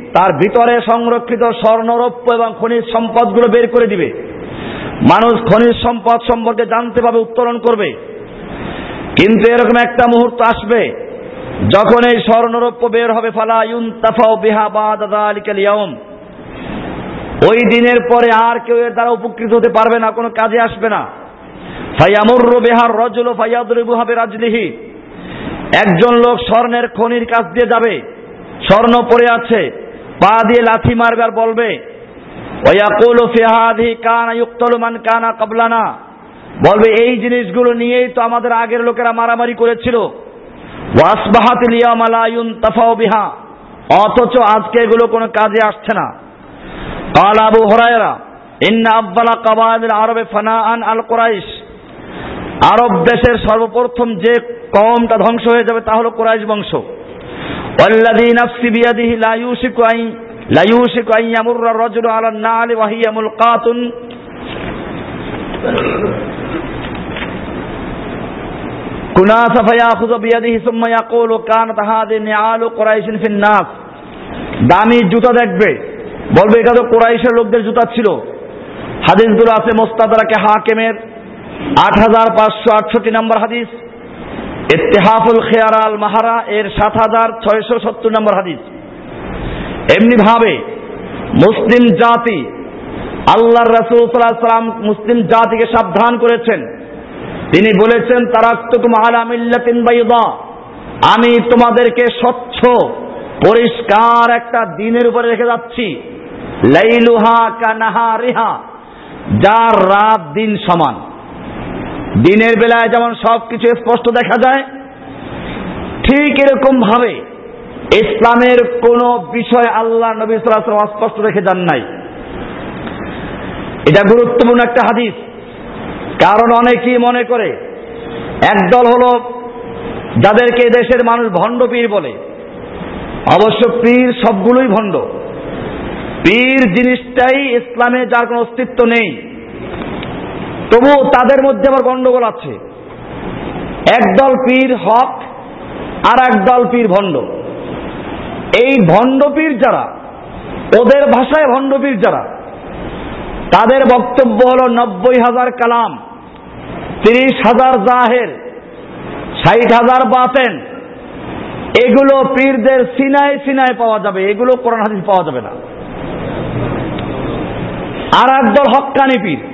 তার ভিতরে সংরক্ষিত স্বর্ণরৌপ্য এবং খনিজ সম্পদগুলো বের করে দিবে। মানুষ খনিজ সম্পদ সম্পর্কে জানতে পাবে উত্তোলন করবে। কিন্তু এরকম একটা মুহূর্ত আসবে, যখন এই স্বর্ণরৌপ্য বের হবে, ফালা ইউনতাফাও বিহা ওই দিনের পরে আর কেউ এর দ্বারা উপকৃত হতে পারবে না, কোনো কাজে আসবে না। ফায়ামুরু বিহার রজুল ফায়াদরিবু হাবে রাজলিহি। একজন লোক স্বর্ণের খনির কাছ দিয়ে যাবে, স্বর্ণ পড়ে আছে পা দিয়ে লাথি মারবে আর বলবে ওয়াকুলু ফি হাদিহি কানা ইউক্তালু মান কানা ক্বাবলানা বলবে এই জিনিসগুলো নিয়েই তো আমাদের আগের লোকেরা মারামারি করেছিল ওয়াসবাহাতিল ইয়ামা লা ইউনতাফাউ বিহা অথচ আজকে এগুলো কোনো কাজে আসছে না قال আবু হুরায়রা ইন্না আব্বালা কাবাইল আরবে ফানাআন আল কুরাইশ আরব দেশের সর্বপ্রথম যে কমটা ধ্বংস হয়ে যাবে তা হলো কুরাইশ বংশ والذي نفسي بيده لا يوشك أن لا يوشك أن يمر الرجل على النعل وهي ملقاة كناس فيأخذ بيده ثم يقول كانت هذه نعال قريش في الناس দামি জুতা দেখবে বলবে এটা তো কোরাইশের লোকদের জুতা ছিল হাদিসগুলো আছে মোস্তাদারাকে হাকেমের আট হাজার পাঁচশো আটষট্টি নম্বর হাদিস ইত্তেহাফুল খেয়ার আল মাহারা এর সাত হাজার ছয়শো সত্তর নম্বর হাদিস। এমনি ভাবে মুসলিম জাতি আল্লাহ রসুল সাল্লাম মুসলিম জাতিকে সাবধান করেছেন। তিনি বলেছেন, তারাক্তুকুম আলা মিল্লাতিন আমি তোমাদেরকে স্বচ্ছ, পরিষ্কার একটা দিনের উপরে রেখে যাচ্ছি। লাইলুহা কানাহারিহা, যার রাত দিন সমান। দিনের বেলায় যেমন সবকিছু স্পষ্ট দেখা যায়, ঠিক এরকম ভাবে ইসলামের কোন বিষয় আল্লাহ নবী সাল্লাল্লাহু অস্পষ্ট রেখে যান নাই। এটা গুরুত্বপূর্ণ একটা হাদিস, কারণ অনেকেই মনে করে একদল হলো যাদেরকে দেশের মানুষ ভণ্ড পীর বলে। অবশ্য পীর সবগুলোই ভণ্ড। পীর জিনিসটাই ইসলামে যার কোনো অস্তিত্ব নেই। তবু তাদের মধ্যে আবার গন্ডগোল আছে। একদল পীর হক আর একদল পীর ভণ্ড। এই ভণ্ড পীর যারা, ওদের ভাষায় ভণ্ড পীর যারা, তাদের বক্তব্য হলো নব্বই হাজার কালাম, তিরিশ হাজার জাহের, ষাট হাজার বাতেন। এগুলো পীরদের সিনায় সিনায় পাওয়া যাবে, এগুলো কোরআন হাদিস পাওয়া যাবে না। আর একদল হক্কানি পীর।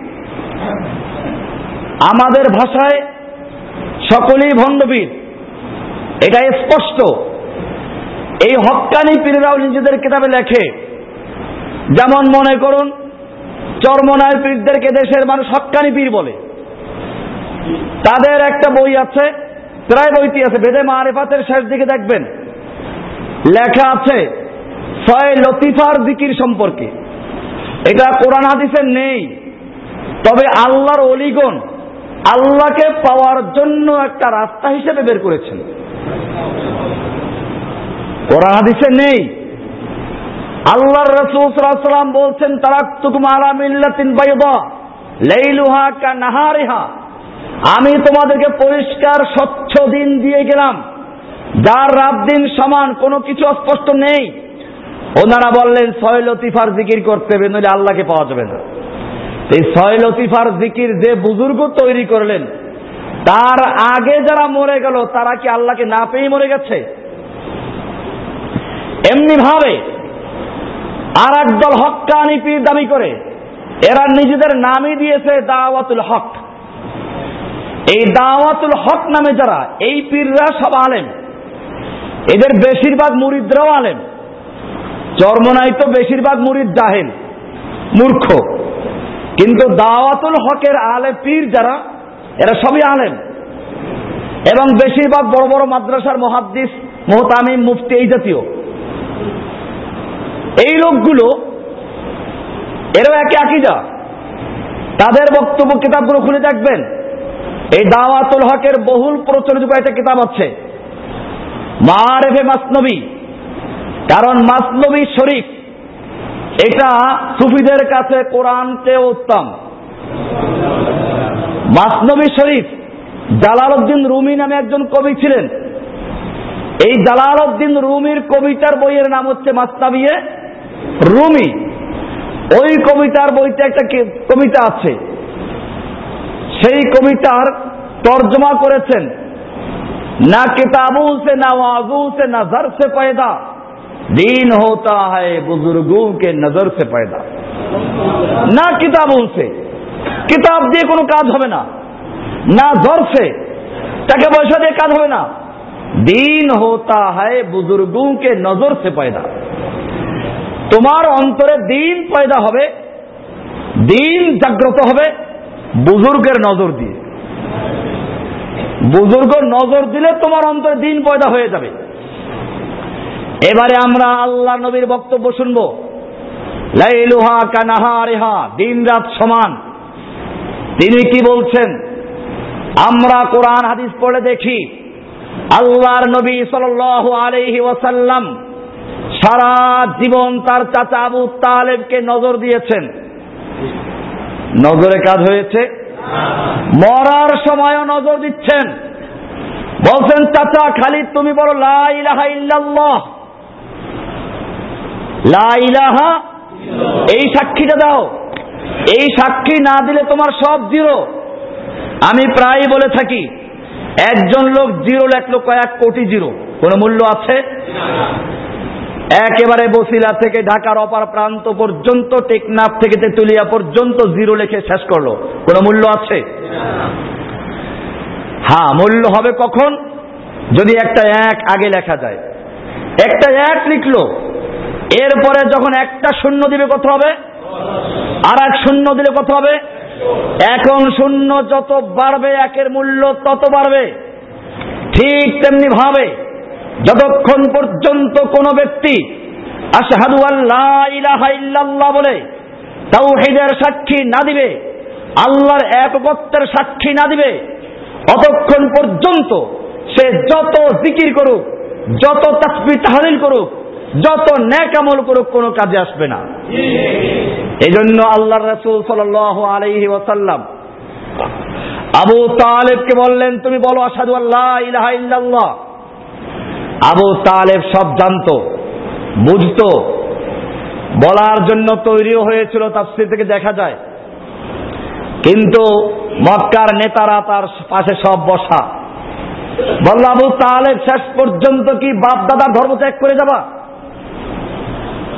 আমাদের ভাষায় সকলেই ভণ্ডবীর। এটা স্পষ্ট। এই হক্কানি পীররাও নিজেদের কিতাবে লেখে। যেমন মনে করুন, চর্মনায় পীরদেরকে দেশের মানুষ হক্কানি পীর বলে। তাদের একটা বই আছে, প্রায় বইটি আছে, বেদে মারেফাতের শেষ দিকে দেখবেন। লেখা আছে ছয় লতিফার দিকির সম্পর্কে। এটা কোরআন হাদিসে নেই, তবে আল্লাহর অলিগণ আল্লাহকে পাওয়ার জন্য একটা রাস্তা হিসেবে বের করেছেন। কোরআন হাদিসে নেই। আল্লাহর রসুল সাল্লাম বলছেন, তারাক্তুকুম আলা মিল্লাতিন বাইদা, লাইলুহা কা নাহারিহা আমি তোমাদেরকে পরিষ্কার, স্বচ্ছ দিন দিয়ে গেলাম। যার রাত দিন সমান কোনো কিছু অস্পষ্ট নেই। ওনারা বললেন, ছয় লতিফার জিকির করতে হবে, নইলে আল্লাহকে পাওয়া যাবে না। এই ছয় লতিফার জিকির যে বুজুর্গ তৈরি করলেন, তার আগে যারা মরে গেল, তারা কি আল্লাহকে না পেয়ে মরে গেছে? এমনি ভাবে আর একদল হক্কানি পীর দাবি করে, এরা নিজেদের নামই দিয়েছে দাওয়াতুল হক। এই দাওয়াতুল হক নামে যারা, এই পীররা সব আলেম। এদের বেশিরভাগ মুরিদরাও আলেম। চর্মনাই তো বেশিরভাগ মুরিদ জাহেল, মূর্খ। কিন্তু দাওয়াতুল হকের আলে পীর যারা, এরা সবই আলেম। এবং বেশিরভাগ বড় বড় মাদ্রাসার মহাদ্দিস, মোহতামিম, মুফতি এই জাতীয়। এই লোকগুলো, এরও একে যা তাদের বক্তব্য কিতাবগুলো খুলে দেখবেন। এই দাওয়াতুল হকের বহুল প্রচলিত কয়েকটা কিতাব আছে। মারেফে মাসনবী। কারণ মাসনবী শরীফ এটা সুফিদের কাছে কোরআন চেয়ে উত্তম। মাসনবী শরীফ জালালউদ্দিন রুমি নামে একজন কবি ছিলেন। এই জালালউদ্দিন রুমির কবিতার বইয়ের নাম হচ্ছে মাস্তাবিয়ে রুমি। ওই কবিতার বইতে একটা কবিতা আছে। সেই কবিতার তর্জমা করেছেন। না কিতাবু সে, না ওয়াজু সে নজর সে पैदा دین ہوتا ہے بزرگوں کے نظر سے پیدا না কিতাবুন সে কিতাব দিয়ে কোনো কাজ হবে না না ধরছে টাকা পয়সা দিয়ে কাজ হবে না দিন হতা হয় বুজুর্গুকে নজর সে পয়দা তোমার অন্তরে দিন পয়দা হবে দিন জাগ্রত হবে বুজুর্গের নজর দিয়ে বুজুর্গ নজর দিলে তোমার অন্তরে দিন পয়দা হয়ে যাবে এবারে আমরা আল্লাহ নবীর বক্তব্য শুনব। লাইলুহা কানাহারেহা দিন রাত সমান। তিনি কি বলছেন? আমরা কোরআন হাদিস পড়ে দেখি, আল্লাহর নবী সাল আলহি ওয়াসাল্লাম সারা জীবন তার চাচা আবু তালেবকে নজর দিয়েছেন। নজরে কাজ হয়েছে? মরার সময়ও নজর দিচ্ছেন। বলছেন, চাচা খালি তুমি বলো, লা ইলাহা ইল্লাল্লাহ। লা এই সাক্ষীটা দাও। এই সাক্ষী না দিলে তোমার সব জিরো। আমি প্রায় বলে থাকি, একজন লোক জিরো লেখলো কয়েক কোটি জিরো। কোন মূল্য আছে? একেবারে বসিলা থেকে ঢাকার অপার প্রান্ত পর্যন্ত, টেকনাফ থেকে তেতুলিয়া পর্যন্ত জিরো লেখে শেষ করল। কোনো মূল্য আছে? হ্যাঁ মূল্য হবে কখন? যদি একটা এক আগে লেখা যায়। একটা এক লিখলো। এরপরে যখন একটা শূন্য দিবে কত হবে? আর এক শূন্য দিলে কত হবে? এখন শূন্য যত বাড়বে, একের মূল্য তত বাড়বে। ঠিক তেমনি ভাবে, যতক্ষণ পর্যন্ত কোন ব্যক্তি আশহাদু আল্লাহ ইলাহা বলে, তাওহীদের সাক্ষী না দিবে, আল্লাহর একত্বের সাক্ষী না দিবে, অতক্ষণ পর্যন্ত সে যত জিকির করুক, যত তাসবি তাহলিল করুক যত ন্যাক আমল করুক, কোনো কাজে আসবে না। এই জন্য আল্লাহ রসুল সাল আলহি ওসাল্লাম আবু তালেবকে বললেন, তুমি বলো আসাদু আল্লাহ আবু তালেব সব জানতো, বুঝতো, বলার জন্য তৈরিও হয়েছিল, তাফসির থেকে দেখা যায়। কিন্তু মক্কার নেতারা তার পাশে সব বসা। বলল, আবু তালেব, শেষ পর্যন্ত কি বাপ দাদার ধর্ম ত্যাগ করে যাবা?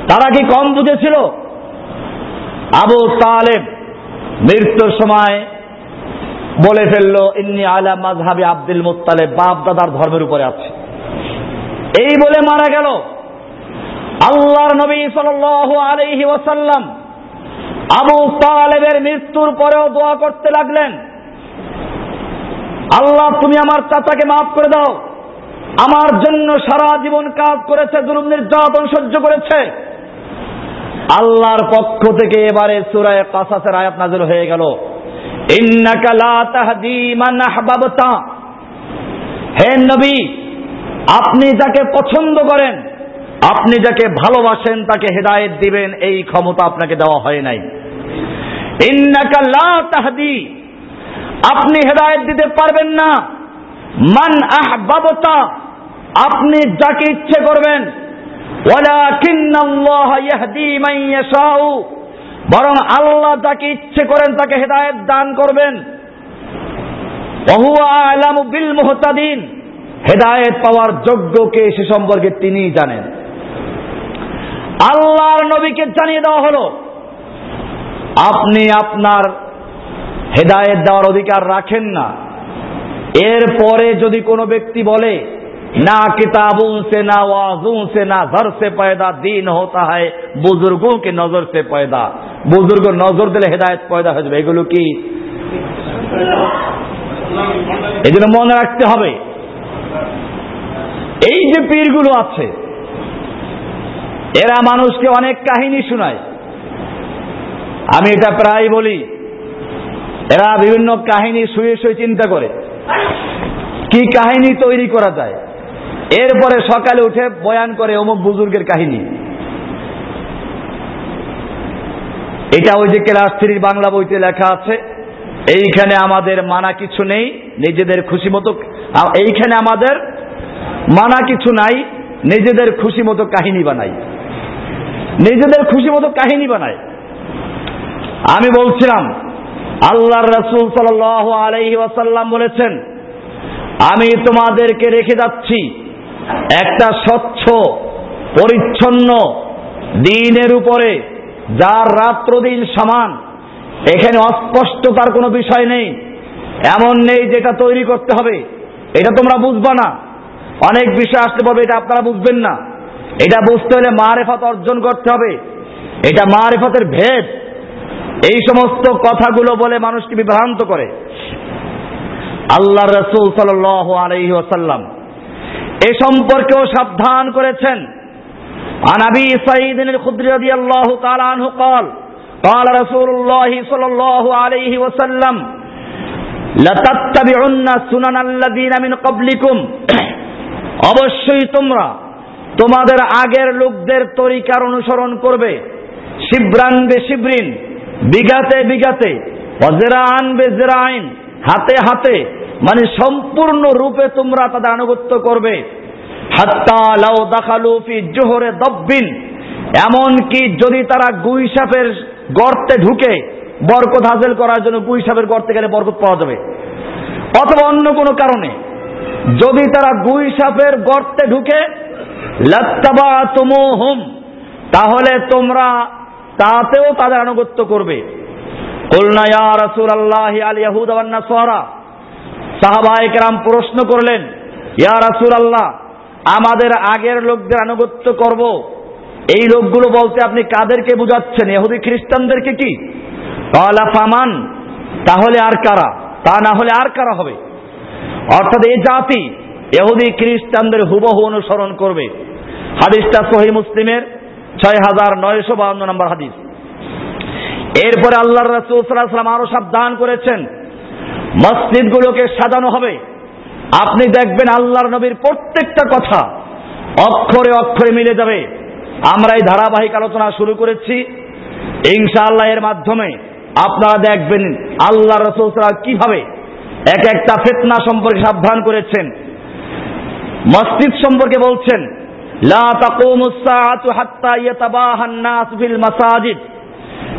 তারা কি কম বুঝেছিল? আবু তালেব মৃত্যুর সময় বলে ফেলল, ইন্নি আলা মাজহাবি আব্দুল মুতালেব বাপ দাদার ধর্মের উপরে আছে। এই বলে মারা গেল। আল্লাহর নবী সাল আলহি ওসাল্লাম আবু তালেবের মৃত্যুর পরেও দোয়া করতে লাগলেন। আল্লাহ, তুমি আমার চাচাকে মাফ করে দাও। আমার জন্য সারা জীবন কাজ করেছে, জুলুম, নির্যাতন সহ্য করেছে। আল্লাহর পক্ষ থেকে এবারে সুরায় কাসাসের আয়াত নাজিল হয়ে গেল। তাহদি মান হে নবী, আপনি যাকে পছন্দ করেন, আপনি যাকে ভালোবাসেন, তাকে হেদায়েত দিবেন, এই ক্ষমতা আপনাকে দেওয়া হয় নাই। ইন্নাকা তাহদি, আপনি হেদায়েত দিতে পারবেন না। মান আহবাবতা, আপনি যাকে ইচ্ছে করবেন বরং আল্লাহ যাকে ইচ্ছে করেন তাকে হেদায়ত দান করবেন। মুহতাদিন। হেদায়েত পাওয়ার যোগ্যকে সে সম্পর্কে তিনি জানেন। আল্লাহর নবীকে জানিয়ে দেওয়া হলো, আপনি আপনার হেদায়েত দেওয়ার অধিকার রাখেন না। এরপরে যদি কোনো ব্যক্তি বলে ना किताबों से ना वाजों से ना घर से पैदा दीन होता है बुजुर्गों के नजर से पैदा বুজুর্গ নজর দিলে হেদায়ত পয়দা হয়ে যাবে এগুলো কি এই জন্য মনে রাখতে হবে এই যে পীরগুলো আছে এরা মানুষকে অনেক কাহিনী শোনায় আমি এটা প্রায় বলি এরা বিভিন্ন কাহিনী শুয়ে শুয়ে চিন্তা করে কি কাহিনী তৈরি করা যায় এরপরে সকালে উঠে বয়ান করে অমুক বুজুর্গের কাহিনী। এটা ওই যে ক্লাস থ্রির বাংলা বইতে লেখা আছে, এইখানে আমাদের মানা কিছু নেই, নিজেদের খুশি মতো এইখানে আমাদের মানা কিছু নাই, নিজেদের খুশি মতো কাহিনী বানাই। নিজেদের খুশি মতো কাহিনী বানায় আমি বলছিলাম, আল্লাহর রসুল সাল আলহি ওয়াসাল্লাম বলেছেন, আমি তোমাদেরকে রেখে যাচ্ছি একটা স্বচ্ছ, পরিচ্ছন্ন দিনের উপরে যার রাত্র দিন সমান, এখানে অস্পষ্টতার কোনো বিষয় নেই, এমন নেই যেটা তৈরি করতে হবে। এটা তোমরা বুঝবা না। অনেক বিষয় আসতে পারবে, এটা আপনারা বুঝবেন না। এটা বুঝতে হলে মারেফত অর্জন করতে হবে। এটা মারেফতের ভেদ। এই সমস্ত কথাগুলো বলে মানুষকে বিভ্রান্ত করে। আল্লাহ রসুল সাল আলহি ওসাল্লাম এ সম্পর্কেও সাবধান করেছেন عن ابي سعيد الخدري رضي الله تعالى عنه قال قال رسول الله صلى الله عليه وسلم لتتبعن سنن الذين من قبلكم অবশ্যই তোমরা তোমাদের আগের লোকদের তরিকার অনুসরণ করবে শিব্রান বে শিবরিন বিঘাতে বিঘাতে অজেরান বে জেরাইন হাতে হাতে মানে সম্পূর্ণ রূপে তোমরা তাদের আনুগত্য করবে। জোহরে দব্বিন, এমনকি যদি তারা গুই সাপের গর্তে ঢুকে বরকত হাসিল করার জন্য গুই সাপের গর্তে গেলে বরকত পাওয়া যাবে। অথবা অন্য কোনো কারণে, যদি তারা গুই সাপের গর্তে ঢুকে লাত্তাবা হুম তাহলে তোমরা তাতেও তাদের আনুগত্য করবে। কলনা ইয়া রাসূলুল্লাহ আল ইয়াহুদ ওয়ান নাসারা সাহাবায়ে কেরাম প্রশ্ন করলেন, ইয়া রাসূলুল্লাহ, আমাদের আগের লোকদের আনুগত্য করব। এই লোকগুলো বলতে আপনি কাদেরকে বুঝাচ্ছেন? এহুদি খ্রিস্টানদেরকে কি? ফামান, তাহলে আর কারা? তা না হলে আর কারা হবে? অর্থাৎ এই জাতি এহুদি খ্রিস্টানদের হুবহু অনুসরণ করবে। হাদিসটা সহি মুসলিমের ছয় হাজার নয়শো বাউন্ন নম্বর হাদিস। এরপরে আল্লাহ রাসুলাম আরও সাবধান করেছেন। মসজিদগুলোকে সাজানো হবে। আপনি দেখবেন আল্লাহর নবীর প্রত্যেকটা কথা অক্ষরে অক্ষরে মিলে যাবে। আমরা এই ধারাবাহিক আলোচনা শুরু করেছি। ইনশাআল্লাহ এর মাধ্যমে আপনারা দেখবেন আল্লাহ রসুল কীভাবে এক একটা ফেতনা সম্পর্কে সাবধান করেছেন। মসজিদ সম্পর্কে বলছেন, লা তাকুমুস সাআতু হাত্তা ইয়াতাবাহান নাস ফিল মাসাজিদ।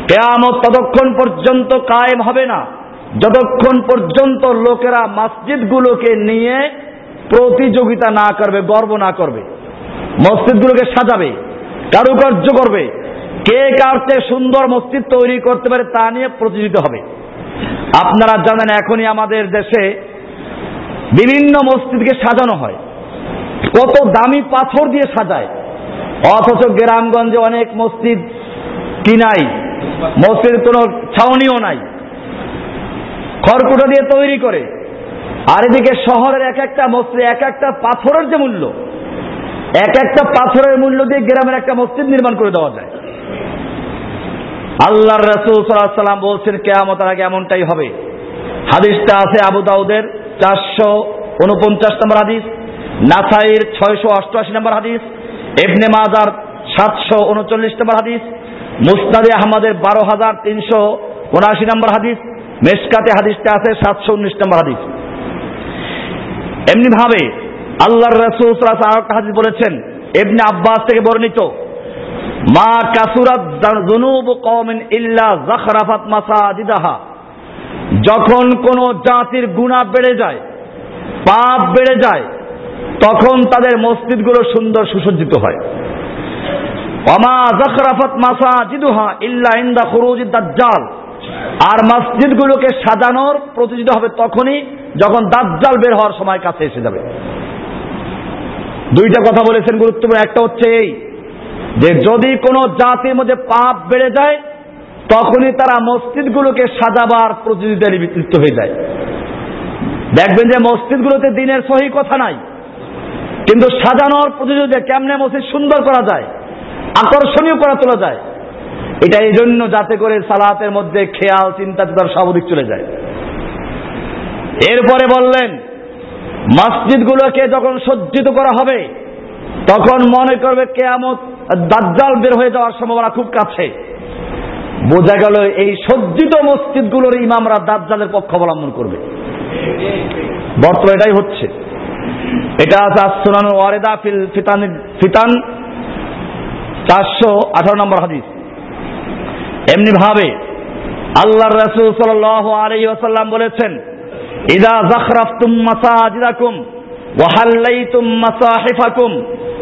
কিয়ামত ততক্ষণ পর্যন্ত কায়েম হবে না। যতক্ষণ পর্যন্ত লোকেরা মসজিদগুলোকে নিয়ে প্রতিযোগিতা না করবে, গর্ব না করবে, মসজিদগুলোকে সাজাবে, কারুকার্য করবে, কে কার সুন্দর মসজিদ তৈরি করতে পারে তা নিয়ে প্রতিযোগিতা হবে। আপনারা জানেন এখনই আমাদের দেশে বিভিন্ন মসজিদকে সাজানো হয়। কত দামি পাথর দিয়ে সাজায়। অথচ গ্রামগঞ্জে অনেক মসজিদ কি নাই? মসজিদ কোনো ছাউনিও নাই। খড়কুটো দিয়ে তৈরি করে। আর এদিকে শহরের এক একটা মসজিদ এক একটা পাথরের যে মূল্য, এক একটা পাথরের মূল্য দিয়ে গ্রামের একটা মসজিদ নির্মাণ করে দেওয়া যায়। আল্লাহর রসুল সাল্লাম বলছেন, কেয়ামতের আগে এমনটাই হবে। হাদিসটা আছে আবু দাউদের চারশো উনপঞ্চাশ নম্বর হাদিস, নাসাইর ছয়শো অষ্টআশি নম্বর হাদিস এবনে মাজার সাতশো উনচল্লিশ নম্বর হাদিস মুস্তাদে আহমদের বারো হাজার তিনশো উনআশি নম্বর হাদিস মেসকাতে হাদিসটা আছে সাতশো উনিশ নম্বর হাদিস। এমনি ভাবে আল্লাহর রসুল আরেকটা হাদিস বলেছেন এমনি আব্বাস থেকে বর্ণিত, মা কাসুরাত জুনুব কওমিন ইল্লা জাখরাফাত মাসাজিদাহা। যখন কোন জাতির গুণা বেড়ে যায়, পাপ বেড়ে যায়, তখন তাদের মসজিদগুলো সুন্দর সুসজ্জিত হয়। অমা জখরাফত মাসাজিদুহা ইল্লা ইন্দা খুরুজিদ দাজ্জাল। আর মসজিদগুলোকে সাজানোর প্রতিযোগিত হবে তখনই যখন দাজ্জাল বের হওয়ার সময় কাছে এসে যাবে। দুইটা কথা বলেছেন গুরুত্বপূর্ণ, একটা হচ্ছে এই, যে যদি কোনো জাতির মধ্যে পাপ বেড়ে যায়, তখনই তারা মসজিদগুলোকে সাজাবার প্রতিযোগিতায় লিপ্ত হয়ে যায়। দেখবেন যে মসজিদগুলোতে দিনের সহি কথা নাই, কিন্তু সাজানোর প্রতিযোগিতা কেমনে মসজিদ সুন্দর করা যায়? আকর্ষণীয় করা তোলা যায়। এটা এই জন্য যাতে করে সালাতের মধ্যে খেয়াল, চিন্তা তার স্বাভাবিক চলে যায়। এরপরে বললেন, মসজিদগুলোকে যখন সজ্জিত করা হবে, তখন মনে করবে কেয়ামত দাজ্জাল বের হয়ে যাওয়ার সম্ভাবনা খুব কাছে। বোঝা গেল এই সজ্জিত মসজিদগুলোর ইমামরা দাজ্জালের পক্ষ অবলম্বন করবে। বর্তমানে এটাই হচ্ছে। এটা আছে আসুনান ওয়ারেদা ফিল ফিতান ফিতান চারশো আঠারো নম্বর হাদিস। এমনি ভাবে আল্লাহ রসুল সাল আলী আসাল্লাম বলেছেন, ইদা জাখরাফতুম মাসাজিদাকুম ওয়াহাল্লাইতুম মাসাহিফাকুম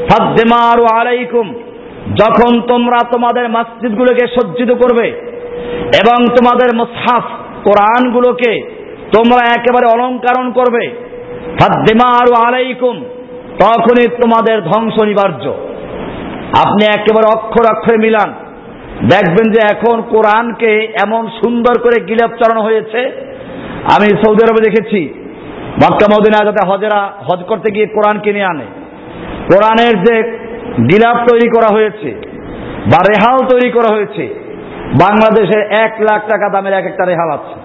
ফাদ্দিমারু আলাইকুম। যখন তোমরা তোমাদের মসজিদগুলোকে সজ্জিত করবে এবং তোমাদের মুসহাফ কোরআনগুলোকে তোমরা একেবারে অলঙ্কারণ করবে, ফাদ্দিমারু আলাইকুম তখনই তোমাদের ধ্বংস অনিবার্য। আপনি একেবারে অক্ষর অক্ষরে মিলান। দেখবেন যে এখন কোরআনকে এমন সুন্দর করে গিলাপ চড়ানো হয়েছে। আমি সৌদি আরবে দেখেছি, মক্কা মদিনা যাতে হজেরা হজ করতে গিয়ে কোরআন কিনে আনে। কোরআনের যে গিলাপ তৈরি করা হয়েছে বা রেহাল তৈরি করা হয়েছে, বাংলাদেশে এক লাখ টাকা দামের এক একটা রেহাল আছে।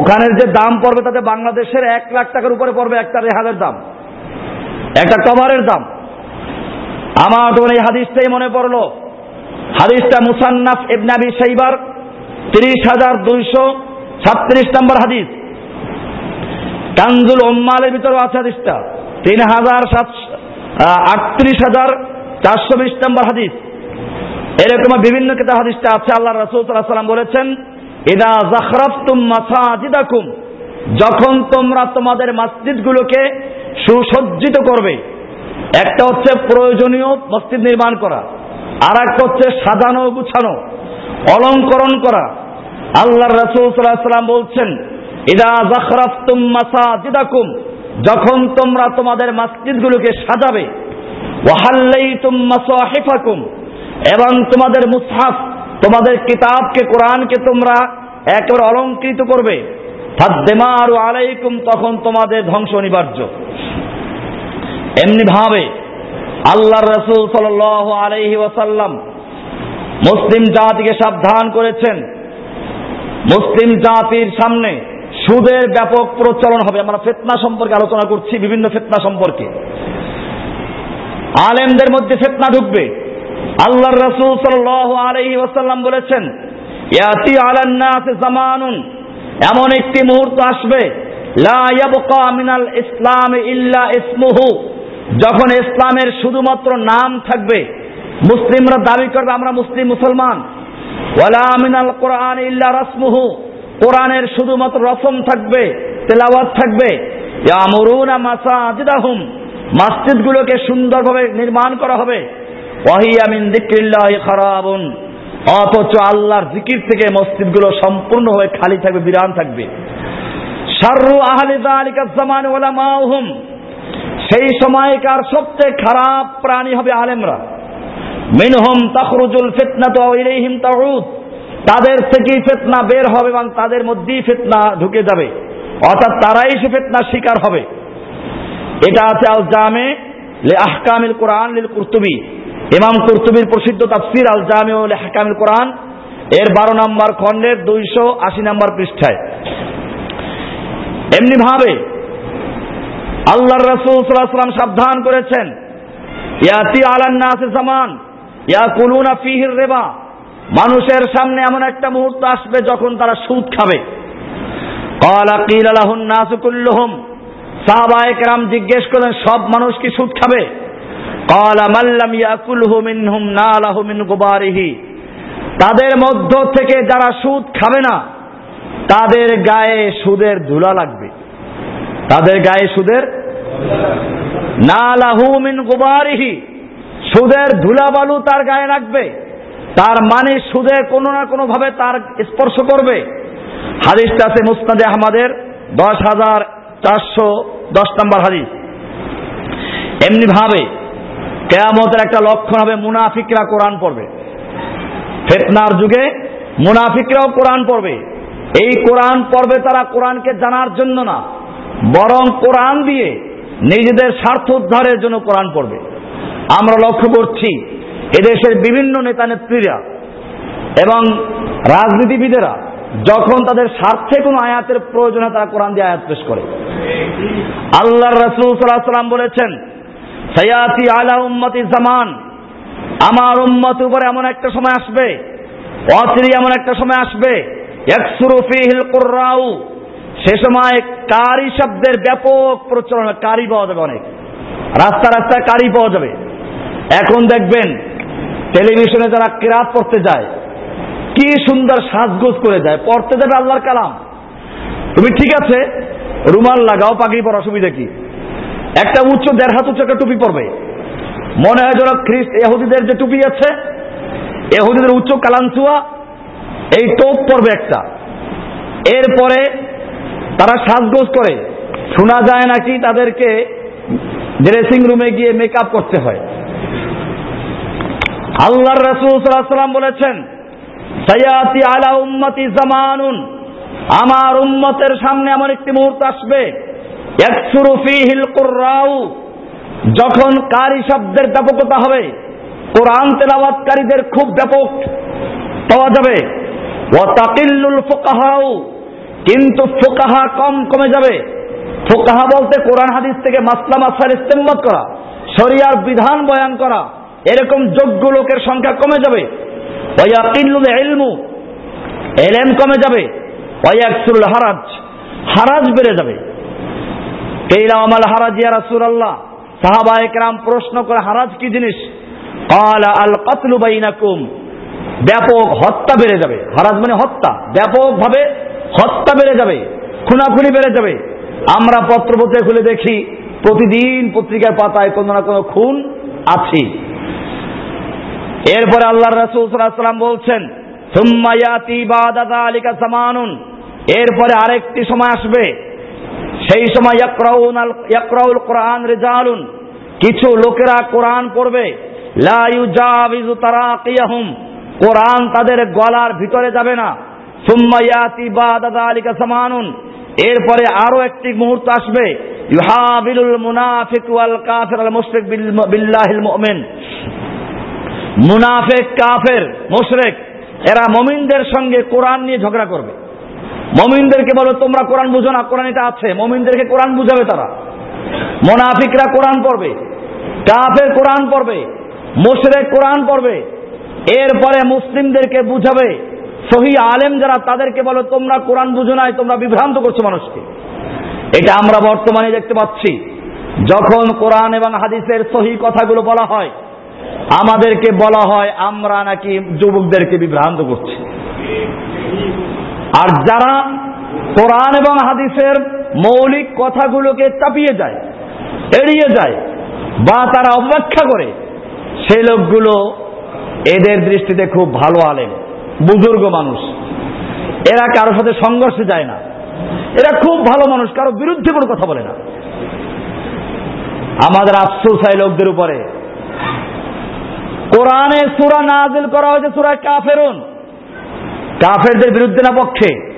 ওখানের যে দাম পড়বে তাতে বাংলাদেশের এক লাখ টাকার উপরে পড়বে একটা রেহালের দাম, একটা কভারের দাম। আমার তখন এই হাদিসটাই মনে পড়ল। হাদিসটা মুসান্নাফ ইবনাবি সাইবার তিরিশ হাজার দুইশো ছাত্রিশ নম্বর হাদিস। কানজুল ওম্মালের ভিতরে আছে হাদিসটা। তিন হাজার সাতশো আটত্রিশ হাজার চারশো বিশ নম্বর হাদিস। এরকম বিভিন্ন কেতাব হাদিসটা আছে। আল্লাহ রসুল সাল্লাম বলেছেন, ইদা জাখরাফতুম মাসাজিদাকুম যখন তোমরা তোমাদের মসজিদগুলোকে সুসজ্জিত করবে একটা হচ্ছে প্রয়োজনীয় মসজিদ নির্মাণ করা আর একটা হচ্ছে সাজানো গুছানো, অলঙ্করণ করা। আল্লাহ রসুল সাল্লাম বলছেন, ইদা যখন তোমরা তোমাদের মসজিদগুলোকে সাজাবে এবং তোমাদের মুসহাফ, তোমাদের কিতাবকে, কোরআনকে তোমরা একেবারে অলঙ্কৃত করবে আলাইকুম তখন তোমাদের ধ্বংস অনিবার্য। এমনি ভাবে আল্লাহ রসুল সাল আলাইহি ওয়াসাল্লাম মুসলিম জাতিকে সাবধান করেছেন। মুসলিম জাতির সামনে সুদের ব্যাপক প্রচলন হবে। আমরা ফেতনা সম্পর্কে আলোচনা করছি, বিভিন্ন ফেতনা সম্পর্কে। আলেমদের মধ্যে ফেতনা ঢুকবে। আল্লাহ রসুল সাল আলহি ওয়াসাল্লাম বলেছেন, ইয়াতি জামানুন। এমন একটি মুহূর্ত আসবে, লা ইয়াবকা মিনাল ইসলাম ইল্লা ইসমুহু। যখন ইসলামের শুধুমাত্র নাম থাকবে, মুসলিমরা দাবি করবে, আমরা মুসলিম মুসলমান। ওয়ালা কোরআন ইল্লা রাসমুহু। কোরআনের শুধুমাত্র রসম থাকবে, তেলাওয়াত থাকবে। ইয়ামুরুনা মাসাজিদাহুম। মসজিদগুলোকে সুন্দরভাবে নির্মাণ করা হবে। ওয়াহিয়া মিন যিকরিল্লাহি খারাবুন। অথচ আল্লাহর জিকির থেকে মসজিদগুলো সম্পূর্ণভাবে খালি থাকবে, বিরান থাকবে। শাররু আহলি যালিকা জামান উলামাউহুম সেই সময়কার সবচেয়ে খারাপ প্রাণী হবে আলেমরা। মিনহুম তাখরুজুল ফিতনাতু ইলাইহিম তাউদ। তাদের থেকেই ফেতনা বের হবে এবং তাদের মধ্যেই ফেতনা ঢুকে যাবে। অর্থাৎ তারাই সে ফেতনার শিকার হবে। এটা আছে আল জামে লে আহকামিল কোরআন লিল কুরতুবি। ইমাম কুরতুবির প্রসিদ্ধ তাফসির আল জামে ও লে আহকামিল কোরআন। এর বারো নম্বর খণ্ডের দুইশো আশি নম্বর পৃষ্ঠায়। এমনি ভাবে আল্লাহ রসুল সাল্লাম সাবধান করেছেন। ইয়াতি আলান্নাসে জামান ইয়া কুলুনা ফিহির রেবা। মানুষের সামনে এমন একটা মুহূর্ত আসবে যখন তারা সুদ খাবে। কলা কিল আলাহুন নাসুকুল্লুহুম সাহাবায়ে কেরাম জিজ্ঞেস করলেন, সব মানুষ কি সুদ খাবে? কলা মাল্লাম ইয়াকুলহু মিনহুম নালাহু মিন গুবারিহি। তাদের মধ্য থেকে যারা সুদ খাবে না, তাদের গায়ে সুদের ধুলা লাগবে। তাদের গায়ে সুদের? নালাহু মিন গুবারিহি। সুদের ধুলাবালু তার গায়ে রাখবে। তার মানে সুদে কোনো না কোনো ভাবে তার স্পর্শ করবে। হাদিসটা আছে মুস্তাদে আহমদের, দশ হাজার চারশো দশ নম্বর হাদিস। এমনি ভাবে কেয়ামতের একটা লক্ষণ হবে মুনাফিকরা কোরআন পড়বে। ফেতনার যুগে মুনাফিকরাও কোরআন পড়বে। এই কোরআন পড়বে তারা কোরআনকে জানার জন্য না। বরং কোরআন দিয়ে নিজেদের স্বার্থ উদ্ধারের জন্য কোরআন পড়বে। আমরা লক্ষ্য করছি, এদেশের বিভিন্ন নেতা নেত্রীরা এবং রাজনীতিবিদেরা যখন তাদের স্বার্থে কোনো আয়াতের প্রয়োজনে তারা কোরআন দিয়ে আয়াত পেশ করে। আল্লাহর রসুল সাল্লাম বলেছেন, সয়াতি আলা উম্মতি জামান, আমার উম্মত উপরে এমন একটা সময় আসবে অচিরি এমন একটা সময় আসবে একসুরু ফিহিল কুররাউ সে সময় কারি শব্দের ব্যাপক প্রচলন, কারি পাওয়া যাবে অনেক। রাস্তা রাস্তায় কারি পাওয়া যাবে। এখন দেখবেন, টেলিভিশনে যারা কেরাত পড়তে যায়, কি সুন্দর সাজগোজ করে যায়। পড়তে যাবে আল্লাহর কালাম। তুমি ঠিক আছে, রুমাল লাগাও, পাগড়ি পর অসুবিধা কি? একটা উচ্চ দেড় হাত উচ্চ একটা টুপি পরবে। মনে হয় যেন খ্রিস্ট এহুদিদের যে টুপি আছে এহুদিদের উচ্চ কালানচুয়া এই টোপ পরবে একটা। এরপরে তারা সাজগোজ করে। শোনা যায় নাকি তাদেরকে ড্রেসিং রুমে গিয়ে মেকআপ করতে হয়। আল্লাহর রসুল সাল্লাম বলেছেন আলা উম্মতি জামানুন। আমার উম্মতের সামনে আমার একটি মুহূর্ত আসবে। কুররাউ। যখন কারি শব্দের ব্যাপকতা হবে, কোরআন তেলাওয়াতকারীদের খুব ব্যাপক পাওয়া যাবে। ও তাকিল্লুল ফোকাহাউ। কিন্তু ফোকাহা কম কমে যাবে। ফোকাহা বলতে কোরআন হাদিস থেকে মাসলা মাসার ইস্তেমবাদ করা, শরিয়ার বিধান বয়ান করা, এরকম যোগ্য লোকের সংখ্যা কমে যাবে। ইলমু, এলেম কমে যাবে। ওয়াকসুল হারাজ হারাজ বেড়ে যাবে। কেইলা আমাল হারাজ, ইয়া রাসূলুল্লাহ। সাহাবা একরাম প্রশ্ন করে, হারাজ কি জিনিস? কালা আল কতলু বাইনাকুম। ব্যাপক হত্যা বেড়ে যাবে। হারাজ মানে হত্যা। ব্যাপকভাবে হত্যা বেড়ে যাবে, খুনাখুনি বেড়ে যাবে। আমরা পত্রপত্রিকা খুলে দেখি, প্রতিদিন পত্রিকার পাতায় কোনো না কোনো খুন আছে। এরপরে আল্লাহ রাসূল সাল্লাম বলছেন সুম্মায়াতি আলিকা সামানুন। এরপরে আরেকটি সময় আসবে, সেই সময় ইয়াকরাউন ইয়াকরাউল কোরআন রিজালুন। কিছু লোকেরা কোরআন পড়বে, লা ইউজাবিজু তারাকিয়াহুম। কোরআন তাদের গলার ভিতরে যাবে না। সুম্মায়াতি বাদাদা আলিকা সামানুন। এরপরে আরও একটি মুহূর্ত আসবে। ইউহাবিলুল মুনাফিক ওয়াল কাফির আল মুশরিক বিল্লাহিল মুমিন। মুনাফেক, কাফের, মুশরিক, এরা মমিনদের সঙ্গে কোরআন নিয়ে ঝগড়া করবে। মমিনদেরকে বলো, তোমরা কোরআন বুঝো না, কোরআন এটা আছে। মমিনদেরকে কোরআন বুঝাবে তারা। মোনাফিকরা কোরআন পড়বে, কাফের কোরআন পড়বে, মুশরেক কোরআন পড়বে। এরপরে মুসলিমদেরকে বুঝাবে সহি আলেম যারা, তাদেরকে বলো, তোমরা কোরআন বুঝো নাই, তোমরা বিভ্রান্ত করছ মানুষকে। এটা আমরা বর্তমানে দেখতে পাচ্ছি। যখন কোরআন এবং হাদিসের সহি কথাগুলো বলা হয়, আমাদেরকে বলা হয়, আমরা নাকি যুবকদেরকে বিভ্রান্ত করছি। আর যারা কোরআন এবং হাদিসের মৌলিক কথাগুলোকে চাপিয়ে যায়, এড়িয়ে যায়, বা তারা অপেক্ষা করে সেই লোকগুলো এদের দৃষ্টিতে খুব ভালো আলেম। বুজুর্গ মানুষ। এরা কারও সাথে সংঘর্ষে যায় না। এরা খুব ভালো মানুষ, কারও বিরুদ্ধে কোনো কথা বলে না। আমাদের আফসোস হয় লোকদের উপরে। কোরআনে সুরা নাজিল করা হয়েছে, সুরা কাফেরুন। কাফেরদের বিরুদ্ধে না পক্ষে?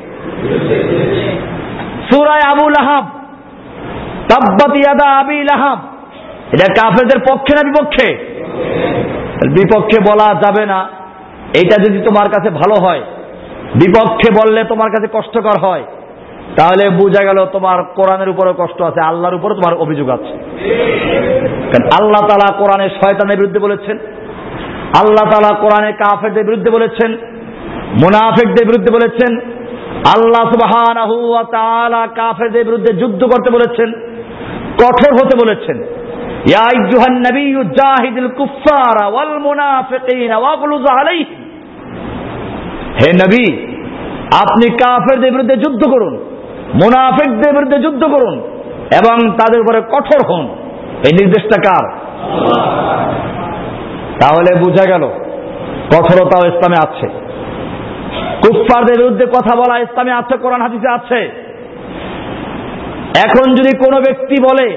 সুরায় আবু লাহাব। তাব্বাত ইয়াদা আবি লাহাব। এটা কাফেরদের পক্ষে না বিপক্ষে? বিপক্ষে বলা যাবে না। এটা যদি তোমার কাছে ভালো হয়, বিপক্ষে বললে তোমার কাছে কষ্টকর হয়, তাহলে বোঝা গেল তোমার কোরআনের উপরে কষ্ট আছে, আল্লাহর উপরে তোমার অভিযোগ আছে। কারণ আল্লাহ তালা কোরআনের শয়তানের বিরুদ্ধে বলেছেন, আল্লাহ তালা কোরআনে কাফেরদের বিরুদ্ধে বলেছেন, মুনাফেকদের বিরুদ্ধে বলেছেন, আল্লাহ সুবাহান কাফেরদের বিরুদ্ধে যুদ্ধ করতে বলেছেন, কঠোর হতে বলেছেন। ইয়া আইয়ুহান নাবিয়্যু জাহিদুল কুফারা ওয়াল মুনাফিকিনা ওয়াগলুজ আলাইহিম। হে নবী, আপনি কাফেরদের বিরুদ্ধে যুদ্ধ করুন, মুনাফিকদের বিরুদ্ধে যুদ্ধ করুন, এবং তাদের উপরে কঠোর হন। এই নির্দেশটা কার? তাহলে বুঝা গেল কঠোরতাও ইসলামে আছে। কুফফারদের বিরুদ্ধে কথা বলা ইসলামে আছে, কোরআন হাদিসে আছে। এখন যদি কোনো ব্যক্তি বলে,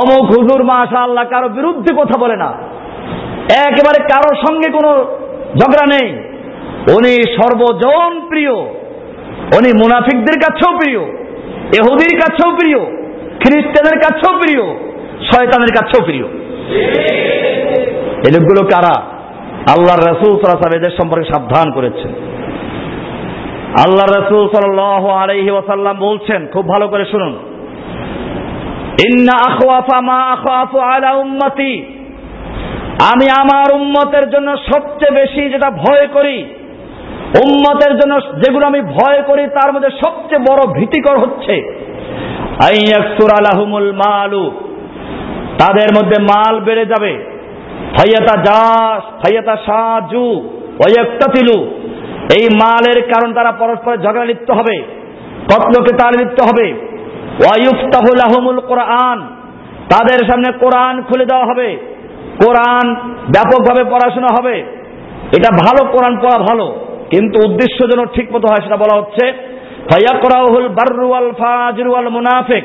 অমুক হুজুর মাশা আল্লাহ কারও বিরুদ্ধে কথা বলে না, একেবারে কারোর সঙ্গে কোনো ঝগড়া নেই উনি সর্বজন প্রিয়। উনি মুনাফিকদের কাছেও প্রিয়। এহুদির কাছেও প্রিয়। খ্রিস্টানের কাছেও প্রিয়। শয়তানের কাছেও প্রিয়। এই লোকগুলো কারা? আল্লাহ রসুল সাল্লাহ এদের সম্পর্কে সাবধান করেছেন। আল্লাহ রসুল সাল আলহি ওসাল্লাম বলছেন, খুব ভালো করে শুনুন। ইন্না মা উম্মতি। আমি আমার উম্মতের জন্য সবচেয়ে বেশি যেটা ভয় করি উম্মতের জন্য যেগুলো আমি ভয় করি, তার মধ্যে সবচেয়ে বড় ভীতিকর হচ্ছে মালু, তাদের মধ্যে মাল বেড়ে যাবে। ফাইয়াতা জাস ফাইয়াতা সাজু ওয়াক্তাতিলু এই মালের কারণ তারা পরস্পর ঝগড়া লিপ্ত হবে, কতলোকে তার লিপ্ত হবে? ওয়ায়ুফতাহুল আহমুল কোরআন, তাদের সামনে কোরআন খুলে দেওয়া হবে, কোরআন ব্যাপকভাবে পড়াশোনা হবে। এটা ভালো কোরআন পড়া ভালো। কিন্তু উদ্দেশ্য যেন ঠিক মতো হয় সেটা বলা হচ্ছে ফায়াকরাহুল বাররুয়াল ফাজরুয়াল মুনাফিক।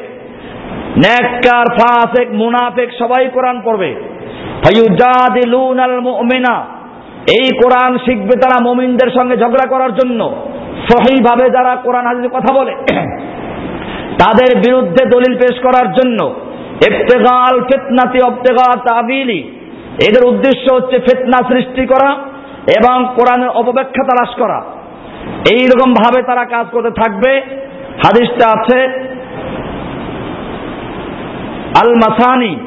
নেককার, ফাসিক, মুনাফিক সবাই কোরআন পড়বে। ফায়ুজাদিলুনাল মুমিনা। এই কোরআন শিখবে তারা মুমিনদের সঙ্গে ঝগড়া করার জন্য। সহিভাবে যারা কোরআন হাদিসে কথা বলে, তাদের বিরুদ্ধে দলিল পেশ করার জন্য। ইফতেগাল ফিতনাতি অবতেগা তাবিলি। এদের উদ্দেশ্য হচ্ছে ফিতনা সৃষ্টি করা। এবং কোরআনের অপব্যাখ্যা তালাশ করা। এই রকম ভাবে তারা কাজ করতে থাকবে। হাদিসটা আছে আল মাসানি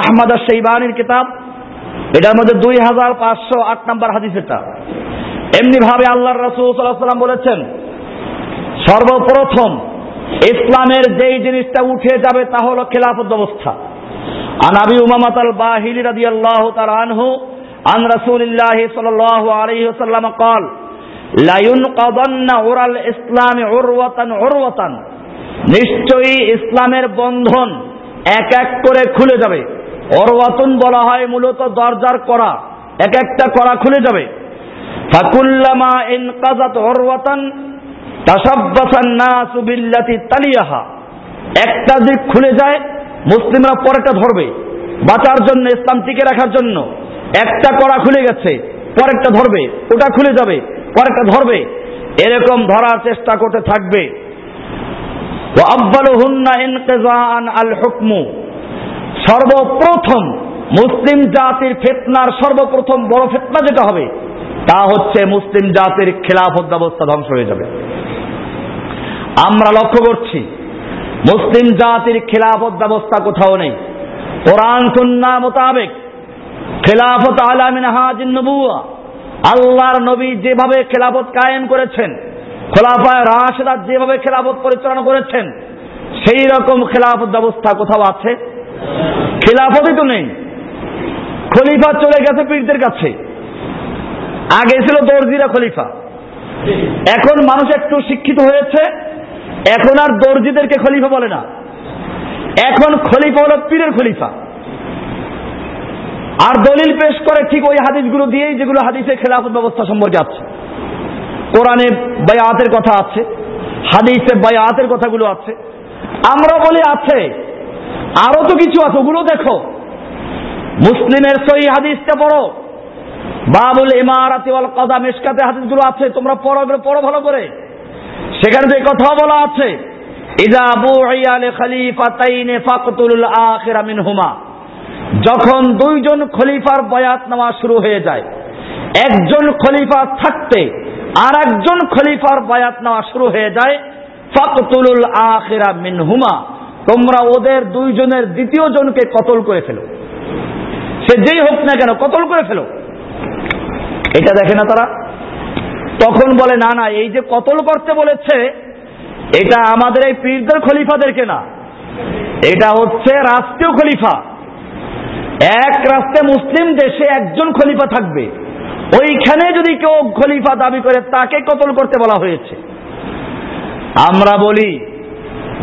আহমদ সেইবানির কিতাব। এটার মধ্যে দুই হাজার পাঁচশো আট নম্বর হাদিস এটা। এমনি ভাবে আল্লাহ রসুল বলেছেন, সর্বপ্রথম ইসলামের যেই জিনিসটা উঠে যাবে তা হলো খেলাফত ব্যবস্থা। আন আবি উমামাত আল বাহিলি রাদিয়াল্লাহু তাআলা আনহু আন রাসূলিল্লাহ সাল্লাল্লাহু আলাইহি ওয়াসাল্লাম قال لا ينقضن عرى الاسلام عروة عروة নিশ্চয়ই ইসলামের বন্ধন এক এক করে খুলে যাবে অরওয়াতুন বলা হয় মূলত দরজার করা এক একটা করা খুলে যাবে ফাকুল্লামা ইনকাজাত অরওয়াতান তাসাব্বাসান নাসু বিল্লাতি তালিয়াহা একটা দিক খুলে যায় মুসলিমরা পরেরটা ধরবে বাঁচার জন্য ইসলাম টিকে রাখার জন্য একটা করা খুলে গেছে, পরেরটা ধরবে, ওটা খুলে যাবে, পরেরটা ধরবে। এরকম ধরার চেষ্টা করতে থাকবে। সর্বপ্রথম মুসলিম জাতির ফেতনার সর্বপ্রথম বড় ফেতনা যেটা হবে, তা হচ্ছে মুসলিম জাতির খেলাফত ব্যবস্থা ধ্বংস হয়ে যাবে। আমরা লক্ষ্য করছি, মুসলিম জাতির খেলাফত ব্যবস্থা কোথাও নেই। কোরআন, সুন্না মোতাবেক খেলাফত আলামিন আল্লাহর নবী যেভাবে খেলাফত কায়েম করেছেন, খোলাফায় রাশেদার যেভাবে খেলাফত পরিচালনা করেছেন, সেই রকম খেলাফত ব্যবস্থা কোথাও আছে? খেলাফতই তো নেই। খলিফা চলে গেছে পীরদের কাছে। আগে ছিল দর্জিরা খলিফা। এখন মানুষ একটু শিক্ষিত হয়েছে, এখন আর দর্জিদেরকে খলিফা বলে না। এখন খলিফা হলো পীরের খলিফা। আর দলিল পেশ করে ঠিক ওই হাদিসগুলো দিয়েই যেগুলো হাদিসে খেলাফত ব্যবস্থা সম্পর্কে আছে। কোরআনে বায়াতের কথা আছে, হাদিসে বায়াতের কথাগুলো আছে। আমরা বলি, আছে, আরও তো কিছু আছে, ওগুলো দেখো। মুসলিমের সই হাদিসটা পড়ো। বাবুল ইমারাতি ওয়াল কাদা মিশকাতে হাদিসগুলো আছে, তোমরা পড়ো পড়ো ভালো করে। সেখানে যে কথা বলা আছে ইদা বুইয়া লি খলিফাতাইনে ফাকতুল আখিরা মিনহুমা। যখন দুইজন খলিফার বয়াত নেওয়া শুরু হয়ে যায়, একজন খলিফা থাকতে আর একজন খলিফার বয়াত নেওয়া শুরু হয়ে যায়, ফাকতুলুল আখিরা মিনহুমা, তোমরা ওদের দুইজনের দ্বিতীয় জনকে কতল করে ফেলো। সে যেই হোক না কেন কতল করে ফেলো। এটা দেখে না তারা? তখন বলে, না না, এই যে কতল করতে বলেছে, এটা আমাদের এই পীরদের খলিফাদেরকে না। এটা হচ্ছে রাষ্ট্রীয় খলিফা। এক রাষ্ট্রে মুসলিম দেশে একজন খলিফা থাকবে। ওইখানে যদি কেউ খলিফা দাবি করে তাকে কতল করতে বলা হয়েছে? আমরা বলি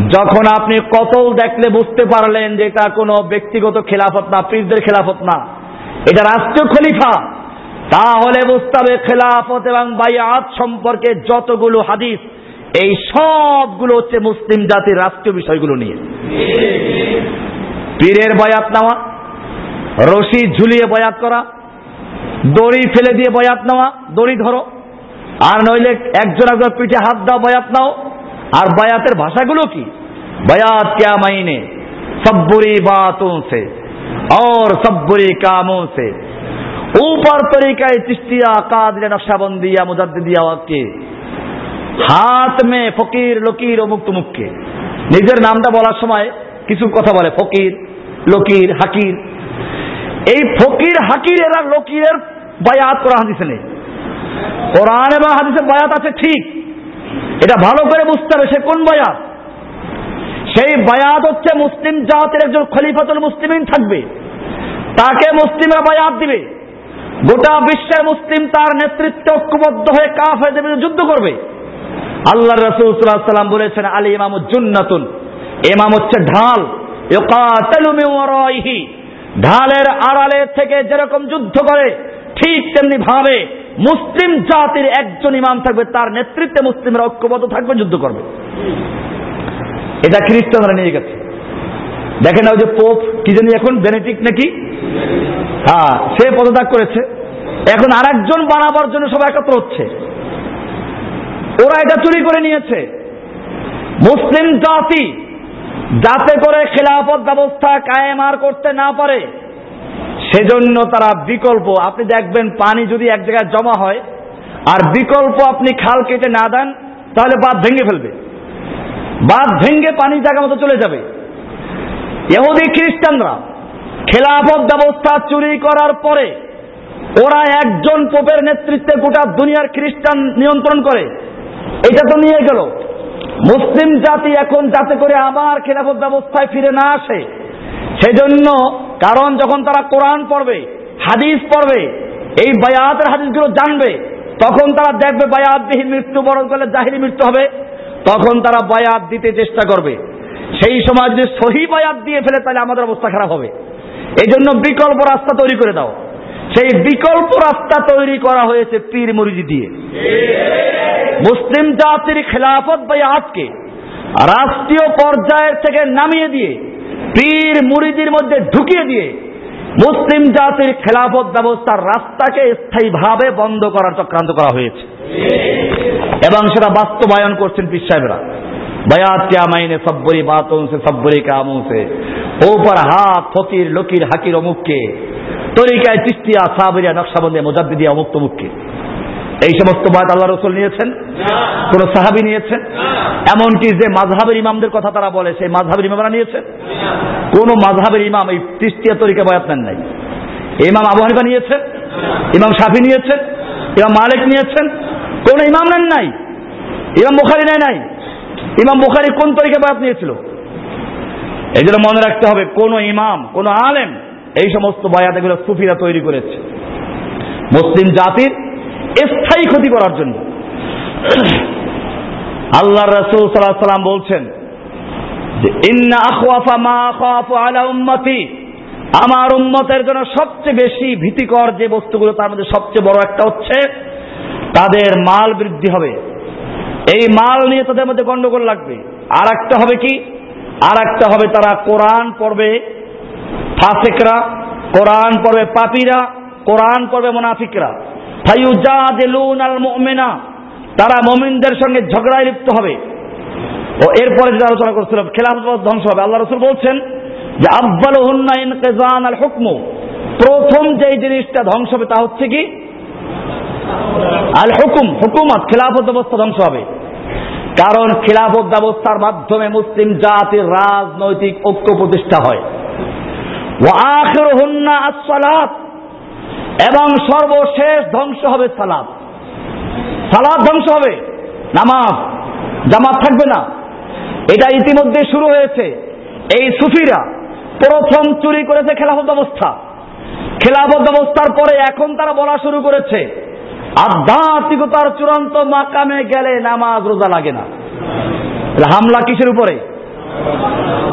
যখন আপনি কতল দেখলে বুঝতে পারলেন যে এটা কোনো ব্যক্তিগত খেলাফত না পীরদের খেলাফত না। এটা রাষ্ট্রীয় খলিফা। তাহলে বুঝতে হবে খেলাফত এবং বায়াত সম্পর্কে যতগুলো হাদিস এই সবগুলো হচ্ছে মুসলিম জাতির রাষ্ট্রীয় বিষয়গুলো নিয়ে। পীরের বয়াত নেওয়া রশি ঝুলিয়ে বয়াত করা দড়ি ফেলে দিয়ে বয়াত নেওয়া দড়ি ধরো আর নইলে একজন একজন পিঠে হাত দাও বয়াত নাও আর বয়াতের ভাষাগুলো কি বয়াত ক্যা মাইনে সব্বুরি বাতों से और सब्बुरी कामों से ऊपर तरीकाए चिश्तिया कादिर नक्शाबंदिया मुजद्दिदिया के হাত মে ফকির লকির ও মুক্ত মুখকে নিজের নামটা বলার সময় কিছু কথা বলে ফকির লকির হাকির এই ফকির হাকির এরা লকিরের বায়াত করা হাদিসে নেই। কোরআন এবং হাদিসের বায়াত আছে ঠিক। এটা ভালো করে বুঝতে হবে সে কোন বায়াত। সেই বায়াত হচ্ছে মুসলিম জাতের একজন খলিফাতুল মুসলিমিন থাকবে। তাকে মুসলিমরা বায়াত দিবে। গোটা বিশ্বের মুসলিম তার নেতৃত্বে ঐক্যবদ্ধ হয়ে কাফ হয়ে দেবে যুদ্ধ করবে। আল্লাহ রসুল সাল্লাম বলেছেন আলী ইমাম জুন্নাতুন। ইমাম হচ্ছে ঢাল। ঢালের আড়ালে থেকে যেরকম যুদ্ধ করে, ঠিক তেমনি ভাবে মুসলিম জাতির একজন ইমাম থাকবে, তার নেতৃত্বে মুসলিমরা ঐক্যবদ্ধ থাকবে, যুদ্ধ করবে। এটা খ্রিস্টানরা নিয়ে গেছে। দেখেন ওই যে পোপ, কি জানি এখন বেনেটিক নাকি? হ্যাঁ সে পদত্যাগ করেছে। এখন আরেকজন বানাবার জন্য সবাই একত্র হচ্ছে। ওরা এটা চুরি করে নিয়েছে। মুসলিম জাতি যাতে করে খেলাফত ব্যবস্থা কায়েম আর করতে না পারে, সেজন্য তারা বিকল্প, আপনি দেখবেন পানি যদি এক জায়গায় জমা হয়, আর বিকল্প আপনি খাল কেটে না দেন, তাহলে বাঁধ ভেঙে ফেলবে। বাঁধ ভেঙে পানি জায়গা মতো চলে যাবে। এহুদি খ্রিস্টানরা খেলাফত ব্যবস্থা চুরি করার পরে, ওরা একজন পোপের নেতৃত্বে গোটা দুনিয়ার খ্রিস্টান নিয়ন্ত্রণ করে। এটা তো নিয়ে গেল। মুসলিম জাতি এখন যাতে করে আবার খেলাফত ব্যবস্থায় ফিরে না আসে, সেজন্য কারণ যখন তারা কোরআন পড়বে, হাদিস পড়বে, এই বায়াতের হাদিসগুলো জানবে, তখন তারা দেখবে বায়াতবিহীন মৃত্যুবরণ করলে জাহিরি মৃত্যু হবে, তখন তারা বায়াত দিতে চেষ্টা করবে। সেই সময় যদি সহি বায়াত দিয়ে ফেলে, তাহলে আমাদের অবস্থা খারাপ হবে। এই জন্য বিকল্প রাস্তা তৈরি করে দাও। সেই বিকল্প রাস্তা তৈরি করা হয়েছে পীর মুরিদি দিয়ে। মুসলিম জাতির খেলাফত বা আজকে রাষ্ট্রীয় পর্যায়ের থেকে নামিয়ে দিয়ে, পীর মুড়িদির মধ্যে ঢুকিয়ে দিয়ে, মুসলিম জাতির খেলাফত ব্যবস্থার রাস্তাকে স্থায়ীভাবে বন্ধ করার চক্রান্ত করা হয়েছে। এবং সেটা বাস্তবায়ন করছেন পীর সাহেবরা। বয়াত কে আমাইনে সব্বরি বাতোं সে সব্বরি কামোं সে ওপর হাত, ফকির, লকির, হাকির অমুককে, তরিকায় তিস্তিয়া, সাবরিয়া নকশাবন্দে মোজাব্বিদিয়া অমুক তমুককে। এই সমস্ত বাদ আল্লাহ রসুল নিয়েছেন? কোন সাহাবি নিয়েছেন? এমনকি যে মাঝহাবের ইমামদের কথা তারা বলে সেই মাঝহাবের ইমামরা নিয়েছেন? কোন মাঝহাবের ইমাম এই তিস্তিয়া তরিকা বয়াত নেন নাই। ইমাম আবু হানিফা নিয়েছেন? ইমাম সাফি নিয়েছেন? ইমাম মালিক নিয়েছেন? কোন ইমাম নেন নাই? ইমাম বুখারি নেয় নাই? ইমাম বুখারি কোন তরিকা বয়াত নিয়েছিল? এই জন্য মনে রাখতে হবে কোন ইমাম কোন আলেম এই সমস্ত বয়াত এগুলো সুফিরা তৈরি করেছে। মুসলিম জাতির স্থায়ী ক্ষতি করার জন্য। আল্লাহ রসুল সাল্লাহ সাল্লাম বলছেন ইন্না আমার উম্মতের জন্য সবচেয়ে বেশি ভীতিকর যে বস্তুগুলো তার মধ্যে সবচেয়ে বড় একটা হচ্ছে, তাদের মাল বৃদ্ধি হবে। এই মাল নিয়ে তাদের মধ্যে গন্ডগোল লাগবে। আর একটা হবে কি? আর একটা হবে তারা কোরআন পড়বে ফাসেকরা, কোরআন পড়বে পাপিরা, কোরআন পড়বে মুনাফিকরা। তারা মুমিনদের সঙ্গে ঝগড়ায় লিপ্ত হবে। ও এরপরে যেটা আলোচনা করছিলাম খেলাফত ধ্বংস হবে। আল্লাহ রসুল বলছেন যে আব্বাল হুন্না ইনকেজান আল হুকমু। প্রথম যে জিনিসটা ধ্বংস হবে তা হচ্ছে কি? আল হুকুম, হুকুমত, খেলাফত ব্যবস্থা ধ্বংস হবে। কারণ খেলাফত ব্যবস্থার মাধ্যমে মুসলিম জাতির রাজনৈতিক ঐক্য প্রতিষ্ঠা হয়। ও আখের হুন্না আসসালাত। এবং সর্বশেষ ধ্বংস হবে সালাদ। সালাদ ধ্বংস হবে। নামাজ, জামাত থাকবে না। এটা ইতিমধ্যে শুরু হয়েছে। এই সুফিরা প্রথম চুরি করেছে খেলাফত ব্যবস্থা খেলাফত ব্যবস্থার পরে এখন তারা বলা শুরু করেছে, আধ্যাত্মিকতার চূড়ান্ত মাকামে গেলে নামাজ রোজা লাগে না। হামলা কিসের উপরে?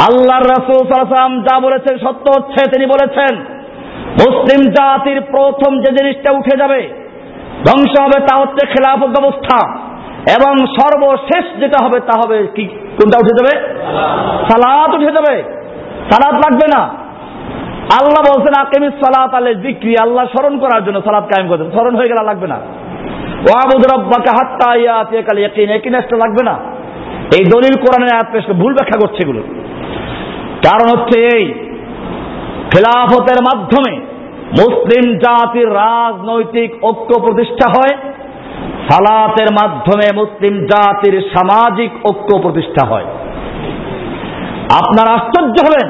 আল্লাহর রাসূল সাল্লাল্লাহু যা বলেছেন সত্য হচ্ছে, তিনি বলেছেন মুসলিম জাতির প্রথম যে জিনিসটা উঠে যাবে, ধ্বংস হবে তা হচ্ছে খেলাফত ব্যবস্থা। এবং সর্বশেষ যেটা হবে তা হবে কি? কোনটা উঠে যাবে? সালাত উঠে যাবে। সালাত লাগবে না। আল্লাহ বলছেন আকেমি সালাত আলে বিক্রি আল্লাহ স্মরণ করার জন্য সালাত কায়েম করছেন স্মরণ হয়ে গেলে লাগবে না। ওয়াবুদ রব্বাকে হাত্তা ইয়াতে কাল লাগবে না। এই দলিল কোরআনের আয়াত পেশ ভুল ব্যাখ্যা করছে এগুলো। কারণ হচ্ছে এই খেলাফতের মাধ্যমে মুসলিম জাতির রাজনৈতিক ঐক্য প্রতিষ্ঠা হয়, সালাতের মাধ্যমে মুসলিম জাতির সামাজিক ঐক্য প্রতিষ্ঠা হয়। আপনার আশ্চর্য হবেন,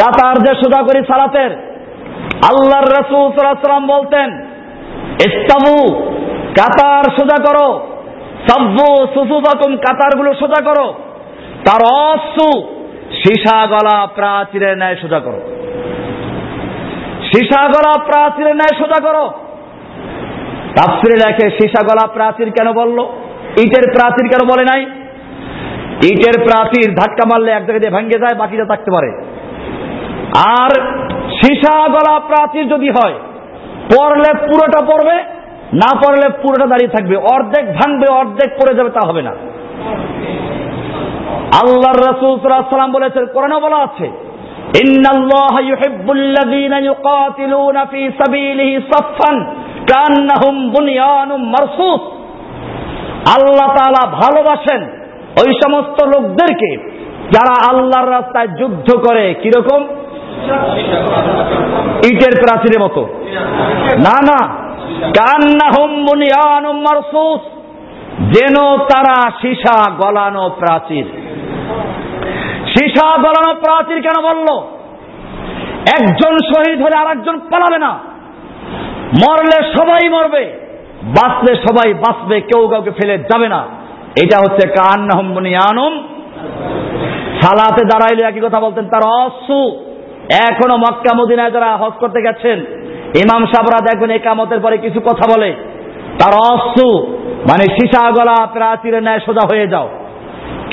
কাতার যে সোজা করি সালাতের আল্লাহর রসুল সাল্লাম বলতেন ইস্তাবু কাতার সোজা করো, সাব্বু সুসুফাকুম কাতারগুলো সোজা করো, তার অসু সীসা গলা প্রাচীরের ন্যায় সোজা করো। সীসা গলা প্রাচীরের ন্যায় সোজা করো। তাফসিরে লেখে সীসা গলা প্রাচীর কেন বলল? ইটের প্রাচীর কেন বলে নাই? ইটের প্রাচীর ধাক্কা মারলে এক জায়গায় ভেঙে যায়, বাকিটা থাকতে পারে। আর সীসা গলা প্রাচীর যদি হয়, পড়লে পুরোটা পড়বে, না পড়লে পুরোটা দাঁড়িয়ে থাকবে। অর্ধেক ভাঙবে, অর্ধেক পড়ে যাবে, তা হবে না। আল্লাহর রাসূল সাল্লাল্লাহু বলেছেন কোরআনে বলা আছে, ইন্নাল্লাহা ইউহিব্বুল্লাযীনা ইউকাতিলুনা ফী সাবিলিহি সাফফান কান্নাহুম বুনিয়ানুম মারসুস। আল্লাহ তাআলা ভালোবাসেন ওই সমস্ত লোকদেরকে যারা আল্লাহর রাস্তায় যুদ্ধ করে, কীরকম? ইটের প্রাচীরের মতো। না না। কান্নাহুম বুনিয়ানুম মারসুস। যেন তারা সীসা গলানো প্রাচীর। সীসা গলানো প্রাচীর কেন বলল? একজন শহীদ হলে আর একজন পালাবে না। মরলে সবাই মরবে, বাঁচলে সবাই বাঁচবে, কেউ কাউকে ফেলে যাবে না। এটা হচ্ছে কান্নাহম বুনিয়ানুম। সালাতে দাঁড়াইলে একই কথা বলতেন, তার অসু এখনও মক্কা মদিনায় যারা হজ করতে গেছেন, ইমাম সাবরা দেখবেন একামতের পরে কিছু কথা বলে। তার অসু মানে সীসা গলা প্রাচীরের ন্যায় সোজা হয়ে যাও।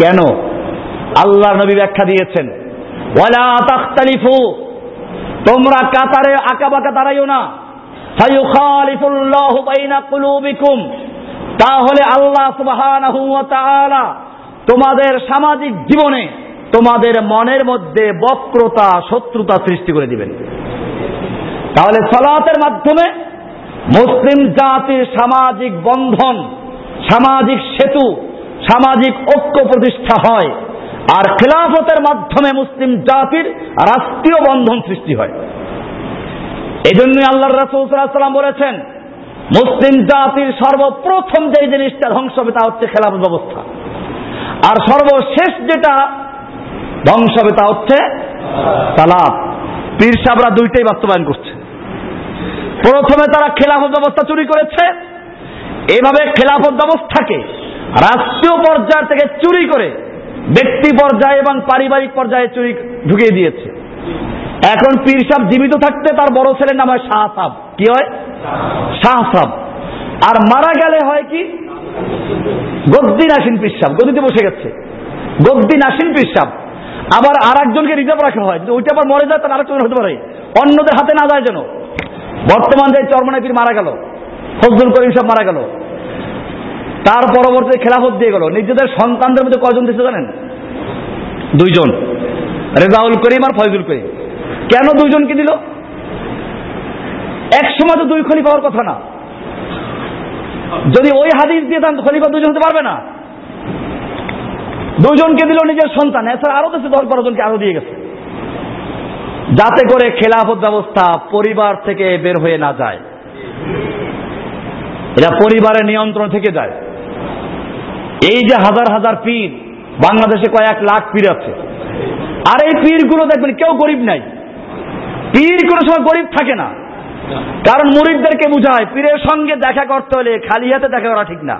কেন? আল্লাহ নবী ব্যাখ্যা দিয়েছেন। তোমরা কাতারে আঁকা বাঁকা দাঁড়াইও না। তাহলে আল্লাহ তোমাদের সামাজিক জীবনে তোমাদের মনের মধ্যে বক্রতা, শত্রুতা সৃষ্টি করে দিবেন। তাহলে সলাতের মাধ্যমে মুসলিম জাতির সামাজিক বন্ধন, সামাজিক সেতু, সামাজিক ঐক্য প্রতিষ্ঠা হয় আর খেলাফতের মাধ্যমে মুসলিম জাতির রাষ্ট্রীয় বন্ধন সৃষ্টি হয়। এই জন্যই আল্লাহ রাসুলাম বলেছেন, মুসলিম জাতির সর্বপ্রথম যে জিনিসটা ধ্বংস হবে তা হচ্ছে খেলাফত ব্যবস্থা। আর সর্বশেষ যেটা ধ্বংস হবে তা হচ্ছে তালাপ পীর সাহরা দুইটাই বাস্তবায়ন করছে। প্রথমে তারা খেলাফত ব্যবস্থা চুরি করেছে। এভাবে খেলাফত ব্যবস্থাকে রাষ্ট্রীয় পর্যায় থেকে চুরি করে ব্যক্তি পর্যায়ে এবং পারিবারিক পর্যায়ে চুরি ঢুকিয়ে দিয়েছে। এখন পীর সাহ জীবিত থাকতে তার বড় ছেলের নাম হয় শাহ কি হয়? শাহ সাহ আর মারা গেলে হয় কি? গদ্দি নাসিন পীর সাহ গদিতে বসে গেছে। গদ্দি নাসিন পীর সাহ আবার আর একজনকে রিজার্ভ রাখা হয়। ওইটা আবার মরে যায় তার আরেকজন হতে পারে। অন্যদের হাতে না যায় যেন। বর্তমান যে চরমনাই পীর মারা গেল, ফজলুল করিম সব মারা গেল, তার পরবর্তীতে খেলাফত দিয়ে গেল, নিজেদের সন্তানদের মধ্যে কজন দিচ্ছে জানেন? দুইজন। রেজাউল করিম আর ফয়জুল করিম। কেন দুইজনকে দিল? এক সময় তো দুই খলিফা হওয়ার কথা না। যদি ওই হাদিস দিয়ে তাহলে খলিফা দুজন হতে পারবে না। দুজনকে দিল নিজের সন্তান, এছাড়া আরও দেশে দশ বারো জনকে আরও দিয়ে গেছে। যাতে করে খেলাফত ব্যবস্থা পরিবার থেকে বের হয়ে না যায়। এটা পরিবারের নিয়ন্ত্রণ থেকে যায়। এই যে হাজার হাজার পীর, বাংলাদেশে কয়েক লাখ পীর আছে। আর এই পীরগুলো দেখবেন কেউ গরিব নাই। পীর কোনো সময় গরিব থাকে না। কারণ মুরিদদেরকে বুঝায়, পীরের সঙ্গে দেখা করতে হলে খালি হাতে দেখা করা ঠিক না।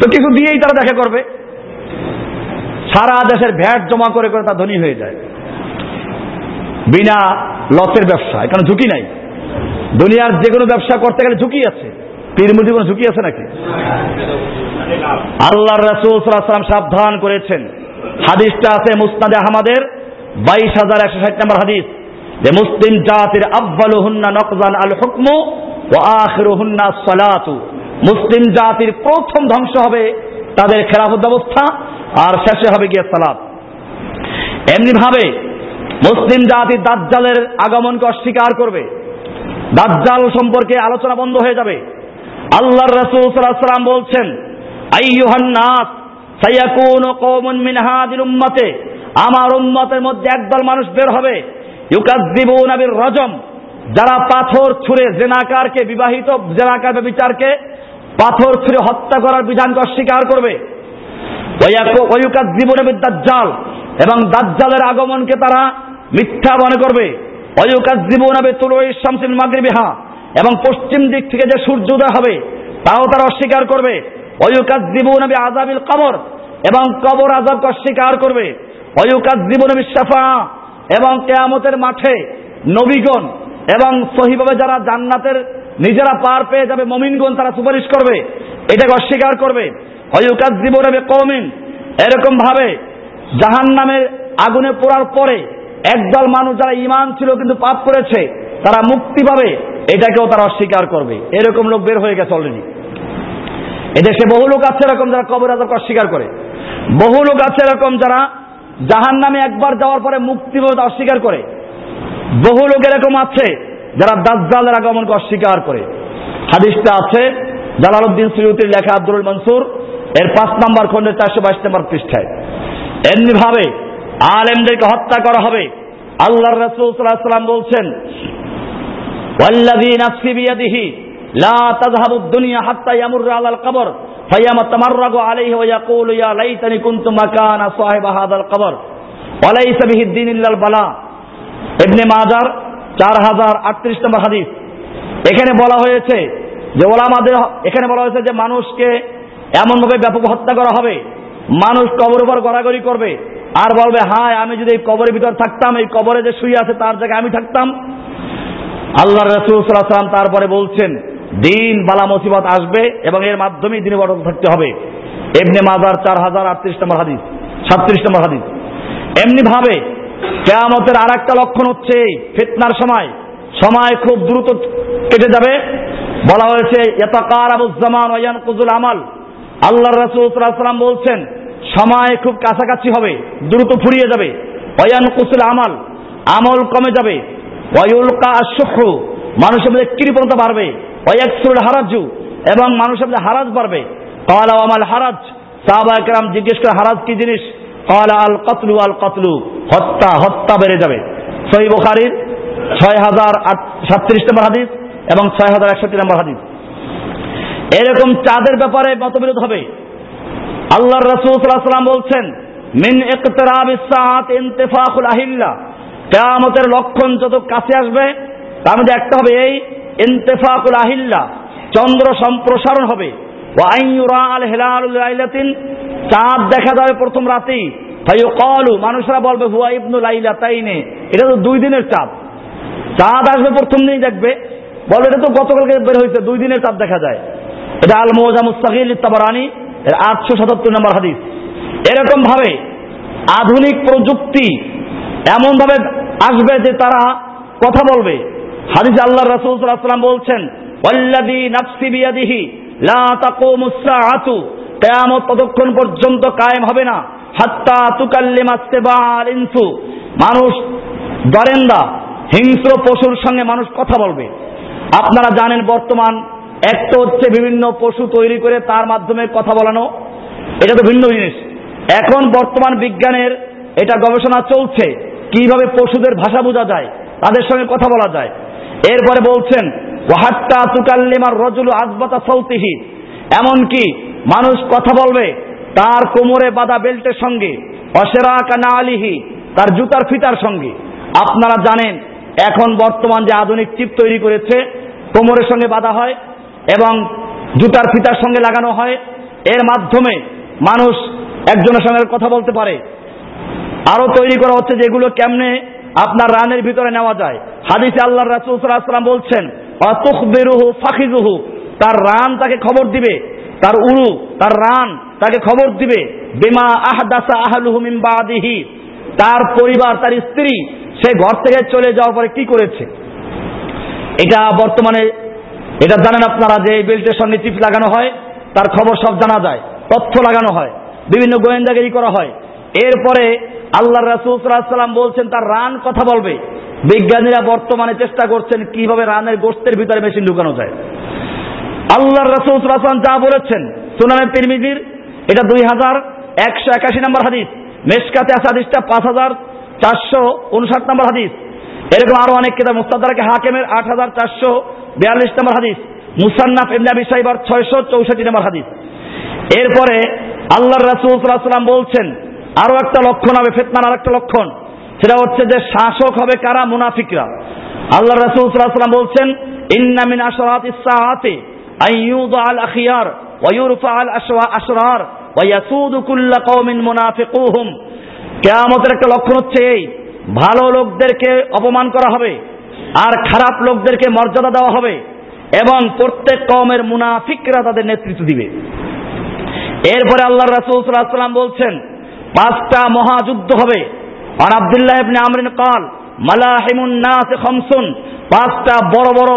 তো কিছু দিয়েই তারা দেখা করবে। সারা দেশের ভ্যাট জমা করে করে তা ধনী হয়ে যায়। বিনা লসের ব্যবসা এখানে ঝুঁকি নাই। দুনিয়ার যে কোনো ব্যবসা করতে গেলে ঝুঁকি আছে। পীর মুদি কোনো ঝুঁকি আছে নাকি? আল্লাহ রাসুল সাল্লাম সাবধান করেছেন। হাদিসটা আছে মুস্তাদে আহমদের, বাইশ হাজার একশো ষাট নম্বর হাদিস। যে মুসলিম জাতির আব্বালু হুন্না নকজান আল হুকমু ও আখিরু হুন্না সলাতু মুসলিম জাতির প্রথম ধ্বংস হবে তাদের খেলাফত ব্যবস্থা, আর শেষে হবে গিয়ে সালাত। এমনি ভাবে মুসলিম জাতি দাজ্জালের আগমনকে অস্বীকার করবে। দাজ্জাল সম্পর্কে আলোচনা বন্ধ হয়ে যাবে। আল্লাহর রাসূল সাল্লাম বলছেন সায়াকুন কওমুন মিন হাদিল উম্মতে, আমার উম্মতের মধ্যে একদল মানুষ বের হবে। ইউকাজ্জিবুনা বির রজম যারা পাথর ছুঁড়ে জেনাকারকে বিবাহিত, জেনাকার বিচারকে পাথর ছুঁড়ে হত্যা করার বিধানকে অস্বীকার করবে। ওয়ুকাজ্জিবুনা বিদ দাজ্জাল এবং দাজ্জালের আগমনকে তারা মিথ্যা মনে করবে। অয়ুকাজ্জিবুনা বিতুলুই শামসিল মাগরিবিহা। এবং পশ্চিম দিক থেকে যে সূর্য উদয় হবে, তাও তারা অস্বীকার করবে। অয়ুকাজ্জিবুনা বিআযাবিল কবর। এবং কবর আযাবকে অস্বীকার করবে। অয়ুকাজ্জিবুনা বিশাফা। এবং কেয়ামতের মাঠে নবীগণ এবং সহিভাবে যারা জান্নাতের নিজেরা পার পেয়ে যাবে, মমিনগণ তারা সুপারিশ করবে। এটাকে অস্বীকার করবে। অয়ুকাজ্জিবুনা বিকওমিন। এরকম ভাবে জাহান নামের আগুনে পোড়ার পরে একদল মানুষ যারা ইমান ছিল কিন্তু পাপ করেছে, তারা মুক্তি পাবে, এটাকেও তারা অস্বীকার করবে। এরকম লোক বের হয়ে গেছে অলরেডি এদেশে বহু লোক আছে এরকম যারা কবর আজাবকে অস্বীকার করে। বহু লোক আছে এরকম যারা জাহান নামে একবার যাওয়ার পরে মুক্তি পাবে অস্বীকার করে। বহু লোক এরকম আছে যারা দাজ্জালের আগমনকে অস্বীকার করে। হাদিসটা আছে, জালালউদ্দিন সুয়ুতির লেখা আব্দুল মনসুর, এর পাঁচ নম্বর খন্ডের চারশো বাইশ নম্বর পৃষ্ঠায়। এমনি ভাবে আলেমদেরকে হত্যা করা হবে। আল্লাহর রাসূল সাল্লাল্লাহু আলাইহি সাল্লাম বলছেন ওয়াল্লাযী নাফসি বিয়াদিহি লা তাযহাবু দুনিয়া হাত্তা ইয়ামুররা আলাল কবর ফায়ামাতামাররাগু আলাইহি ওয়া ইয়াকুলু লাইতানি কুনতু মাকানা সাহিবা হাদাল কবর, ওয়া লাইসা বিহি দ্বীন ইল্লাল বালা। ইবনে মাজার 4038 নম্বর এখানে বলা হয়েছে যে ওলামাদের, এখানে বলা হয়েছে যে মানুষকে এমনভাবে ব্যাপক হত্যা করা হবে মানুষ কবর উপর গড়াগড়ি করবে। আর বলবে, হায়, আমি যদি এই কবরের ভিতর থাকতাম, এই কবরে যে শুয়ে আছে, তার জায়গায় আমি থাকতাম। আল্লাহ রসুল সাল্লাম তারপরে বলছেন, দিন বালা মুসিবত আসবে এবং এর মাধ্যমেই দিনে বড় থাকতে হবে। এমনি মাজার চার হাজার আটত্রিশ নম্বর হাদিস, সাতত্রিশ নম্বর হাদিস। এমনি ভাবে, কেয়ামতের আর একটা লক্ষণ হচ্ছে ফিতনার সময়। সময় খুব দ্রুত কেটে যাবে। বলা হয়েছে এতকার আবুজ্জামান ওয়ান কুজুল আমাল। আল্লাহ রসুল সাল্লাম বলছেন, সময় খুব কাছাকাছি হবে, দ্রুত ফুরিয়ে যাবে। ওয়ান কুসুল আমাল, আমল কমে যাবে। ওয়ায়ুলকা আশুহু মানুষের মধ্যে কৃপণতা বাড়বে। ওয়াকসুল হারাজু, এবং মানুষের মধ্যে হারাজ বাড়বে। কালা আমাল হারাজ সাহাবা জিজ্ঞেস করে, হারাজ কি জিনিস? কালা আল কতলু আল কতলু হত্যা হত্যা বেড়ে যাবে। সহি বুখারির ছয় হাজার সাতত্রিশ নম্বর হাদিস এবং ছয় হাজার একষট্টি নম্বর হাদিস। এরকম চাঁদের ব্যাপারে মতবিরোধ হবে। আল্লাহর রাসূল সাল্লাল্লাহু সাল্লাম বলছেন, মিন ইকতিরাবিস সাআত ইনতিফাকুল কেয়ামতের লক্ষণ যত কাছে আসবে, তার মধ্যে একটা হবে এই ইন্তেফাকুল আহিল্লা। চন্দ্র সম্প্রসারণ হবে। আল লাইলাতিন। চাঁদ দেখা যাবে প্রথম রাতেই। মানুষরা বলবে, হুয়া ইবনু লাইলা তাইনে এটা তো দুই দিনের চাঁদ। চাঁদ আসবে প্রথম দিনই দেখবে। বলবে এটা তো গতকালকে বের হয়েছে, দুই দিনের চাঁদ দেখা যায়। এটা আল মোজামুস্তাকিল তাবারানি, এর আটশো সাতাত্তর নম্বর হাদিস। এরকম ভাবে আধুনিক প্রযুক্তি এমন ভাবে আসবে যে তারা কথা বলবে। হাদিস আল্লাহ রাসূল সাল্লাল্লাহু আলাইহি ওয়াসাল্লাম বলছেন, ওয়াল্লাযী নাফসি বিয়াদিহি লা তাকুমুস সাআতু কিয়ামত ততক্ষণ পর্যন্ত কায়েম হবে না। হাত্তা তুকাল্লিমা সিবাল ইনসু। মানুষ দরেন্দা হিংস্র পশুর সঙ্গে মানুষ কথা বলবে। আপনারা জানেন বর্তমান একটা হচ্ছে বিভিন্ন পশু তৈরি করে তার মাধ্যমে কথা বলানো। এটা তো ভিন্ন জিনিস। এখন বর্তমান বিজ্ঞানের এটা গবেষণা চলছে, কীভাবে পশুদের ভাষা বোঝা যায়, তাদের সঙ্গে কথা বলা যায়। এরপরে বলছেন, ওয়াহাত্তা তুকাল্লিমার রজুলু আজবাতা সৌতিহি এমনকি মানুষ কথা বলবে, তার কোমরে বাঁধা বেল্টের সঙ্গে অসেরা কানা আলিহি, তার জুতার ফিতার সঙ্গে। আপনারা জানেন, এখন বর্তমান যে আধুনিক চিপ তৈরি করেছে, কোমরের সঙ্গে বাঁধা হয় এবং জুতার ফিতার সঙ্গে লাগানো হয়। এর মাধ্যমে মানুষ একজনের সঙ্গে কথা বলতে পারে। আরও তৈরি করা হচ্ছে যেগুলো কেমনে আপনার রানের ভিতরে নেওয়া যায়। হাদিসে আল্লাহ রাসূল বলছেন ফাখিজুহু তার রান তাকে খবর দিবে। তার উরু, তার রান তাকে খবর দিবে। বিমা আহদাসা আহলুহু মিন তার পরিবার, তার স্ত্রী, সে ঘর থেকে চলে যাওয়ার পরে কি করেছে? এটা বর্তমানে এটা জানেন আপনারা যে এই বেল্টের সঙ্গে চিপ লাগানো হয়, তার খবর সব জানা যায়, তথ্য লাগানো হয়, বিভিন্ন গোয়েন্দাগিরি করা হয়। এরপরে আল্লাহ রাসুলাম বলছেন, তার রান কথা বলবে। বিজ্ঞানীরা বর্তমানে চেষ্টা করছেন কীভাবে রানের গোস্তের ভিতরে মেশিন ঢুকানো যায়। আল্লাহ রাসুলাম যা বলেছেন সুনানের তিরমিজির, এটা দুই হাজার একশো একাশি নম্বর হাদিস মেসকাতে আসা হাদিসটা পাঁচ হাজার চারশো উনষাট নম্বর হাদিস। এরকম আরও অনেক কেতাব মুস্তাদারকে হাকেমের আট হাজার চারশো বিয়াল্লিশ নম্বর হাদিস। মুসান্নাফ ইবনে আবি সাইবার ছয়শো চৌষট্টি নম্বর হাদিস। এরপরে আল্লাহ রাসুলাম বলছেন, আরও একটা লক্ষণ হবে, ফেতনার আর একটা লক্ষণ। সেটা হচ্ছে যে শাসক হবে কারা? মুনাফিকরা। আল্লাহ রাসুলাম বলছেন ইন্নামিন আসরাত ইসাহাতে আইয়ুদ আল আখিয়ার ওয়ুরফা আল আসরার ওয়াসুদু কুল্লা কওমিন মুনাফিকুহুম। কেয়ামতের একটা লক্ষণ হচ্ছে এই, ভালো লোকদেরকে অপমান করা হবে। আর খারাপ লোকদেরকে মর্যাদা দেওয়া হবে এবং প্রত্যেক কমের মুনাফিকরা তাদের নেতৃত্ব দিবে। এরপরে আল্লাহ রাসুল সাল্লাম বলছেন, পাঁচটা মহাযুদ্ধ হবে। আর আবদুল্লাহ ইবনে আমরিন কাল, মালাহিমুন নাস খমসুন, পাঁচটা বড় বড়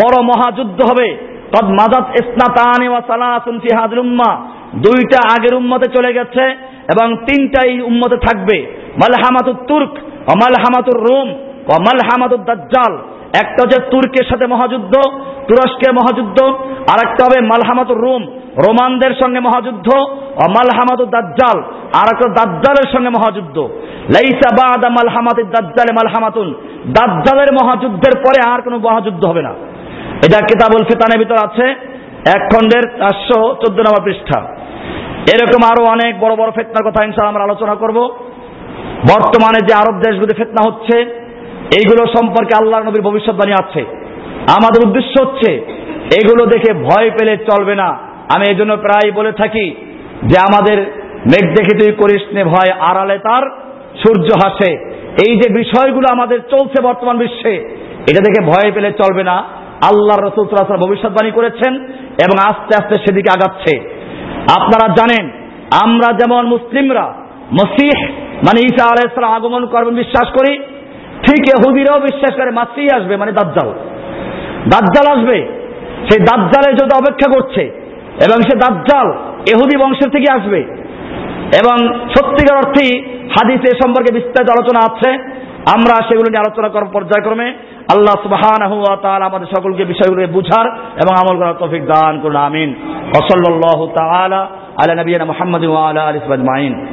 বড় মহাযুদ্ধ হবে। কদ মাজাত ইসনাতানি ওয়া সালাসুন ফি হাদিল উম্মাহ দুইটা আগের উম্মতে চলে গেছে এবং তিনটা এই উম্মতে থাকবে। মালহামাতুত তুর্ক ও মালহামাতুর রোম। ও মালহামাতুদ দাজ্জাল। একটা হচ্ছে তুর্কের সাথে মহাযুদ্ধ তুরস্কের মহাযুদ্ধ আর একটা হবে মালহামাতুর রোম, রোমানদের সঙ্গে মহাযুদ্ধ ও দাজ্জাল আর একটা দাজ্জালের সঙ্গে মহাযুদ্ধ। লাইসা বাদা মালহামাতুর দাজ্জালে মালহামাতুন দাজ্জালের মহাযুদ্ধের পরে আর কোনো মহাযুদ্ধ হবে না। এটা কিতাবুল ফিতানের ভিতর আছে, এক খণ্ডের চারশো চোদ্দ নম্বর পৃষ্ঠা। এরকম আরও অনেক বড় বড় ফেতনার কথা ইনশাল আমরা আলোচনা করব। বর্তমানে যে আরব দেশগুলি ফেতনা হচ্ছে এইগুলো সম্পর্কে আল্লাহ নবীর ভবিষ্যৎবাণী আছে। আমাদের উদ্দেশ্য হচ্ছে, এগুলো দেখে ভয় পেলে চলবে না। আমি এই জন্য প্রায় বলে থাকি যে, আমাদের মেঘ দেখে তুই করিস নে ভয়, আড়ালে তার সূর্য হাসে এই যে বিষয়গুলো আমাদের চলছে বর্তমান বিশ্বে, এটা দেখে ভয় পেলে চলবে না। আল্লাহ রসুল ভবিষ্যৎবাণী করেছেন এবং আস্তে আস্তে সেদিকে আগাচ্ছে। আপনারা জানেন, আমরা যেমন মুসলিমরা, মসিহ মানে ঈসা আলাইসালাম আগমন করবেন বিশ্বাস করি ঠিক এহুদিরাও বিশ্বাস করে, মাসি আসবে মানে দাজ্জাল। দাজ্জাল আসবে। সেই দাজ্জালের জন্য অপেক্ষা করছে, এবং সে দাজ্জাল এহুদি বংশের থেকে আসবে। এবং সত্যিকার অর্থেই এ সম্পর্কে বিস্তারিত আলোচনা আছে। আমরা সেগুলো নিয়ে আলোচনা করার পর্যায়ক্রমে। আল্লাহ সুবহানাহু ওয়া আমাদের সকলকে বিষয়গুলো বুঝার এবং আমল করার তৌফিক দান করুন, আমিন। সাল্লাল্লাহু তাআলা আলা নবিয়িনা মুহাম্মাদিন আলা আলিহি ওয়া আজমাইন।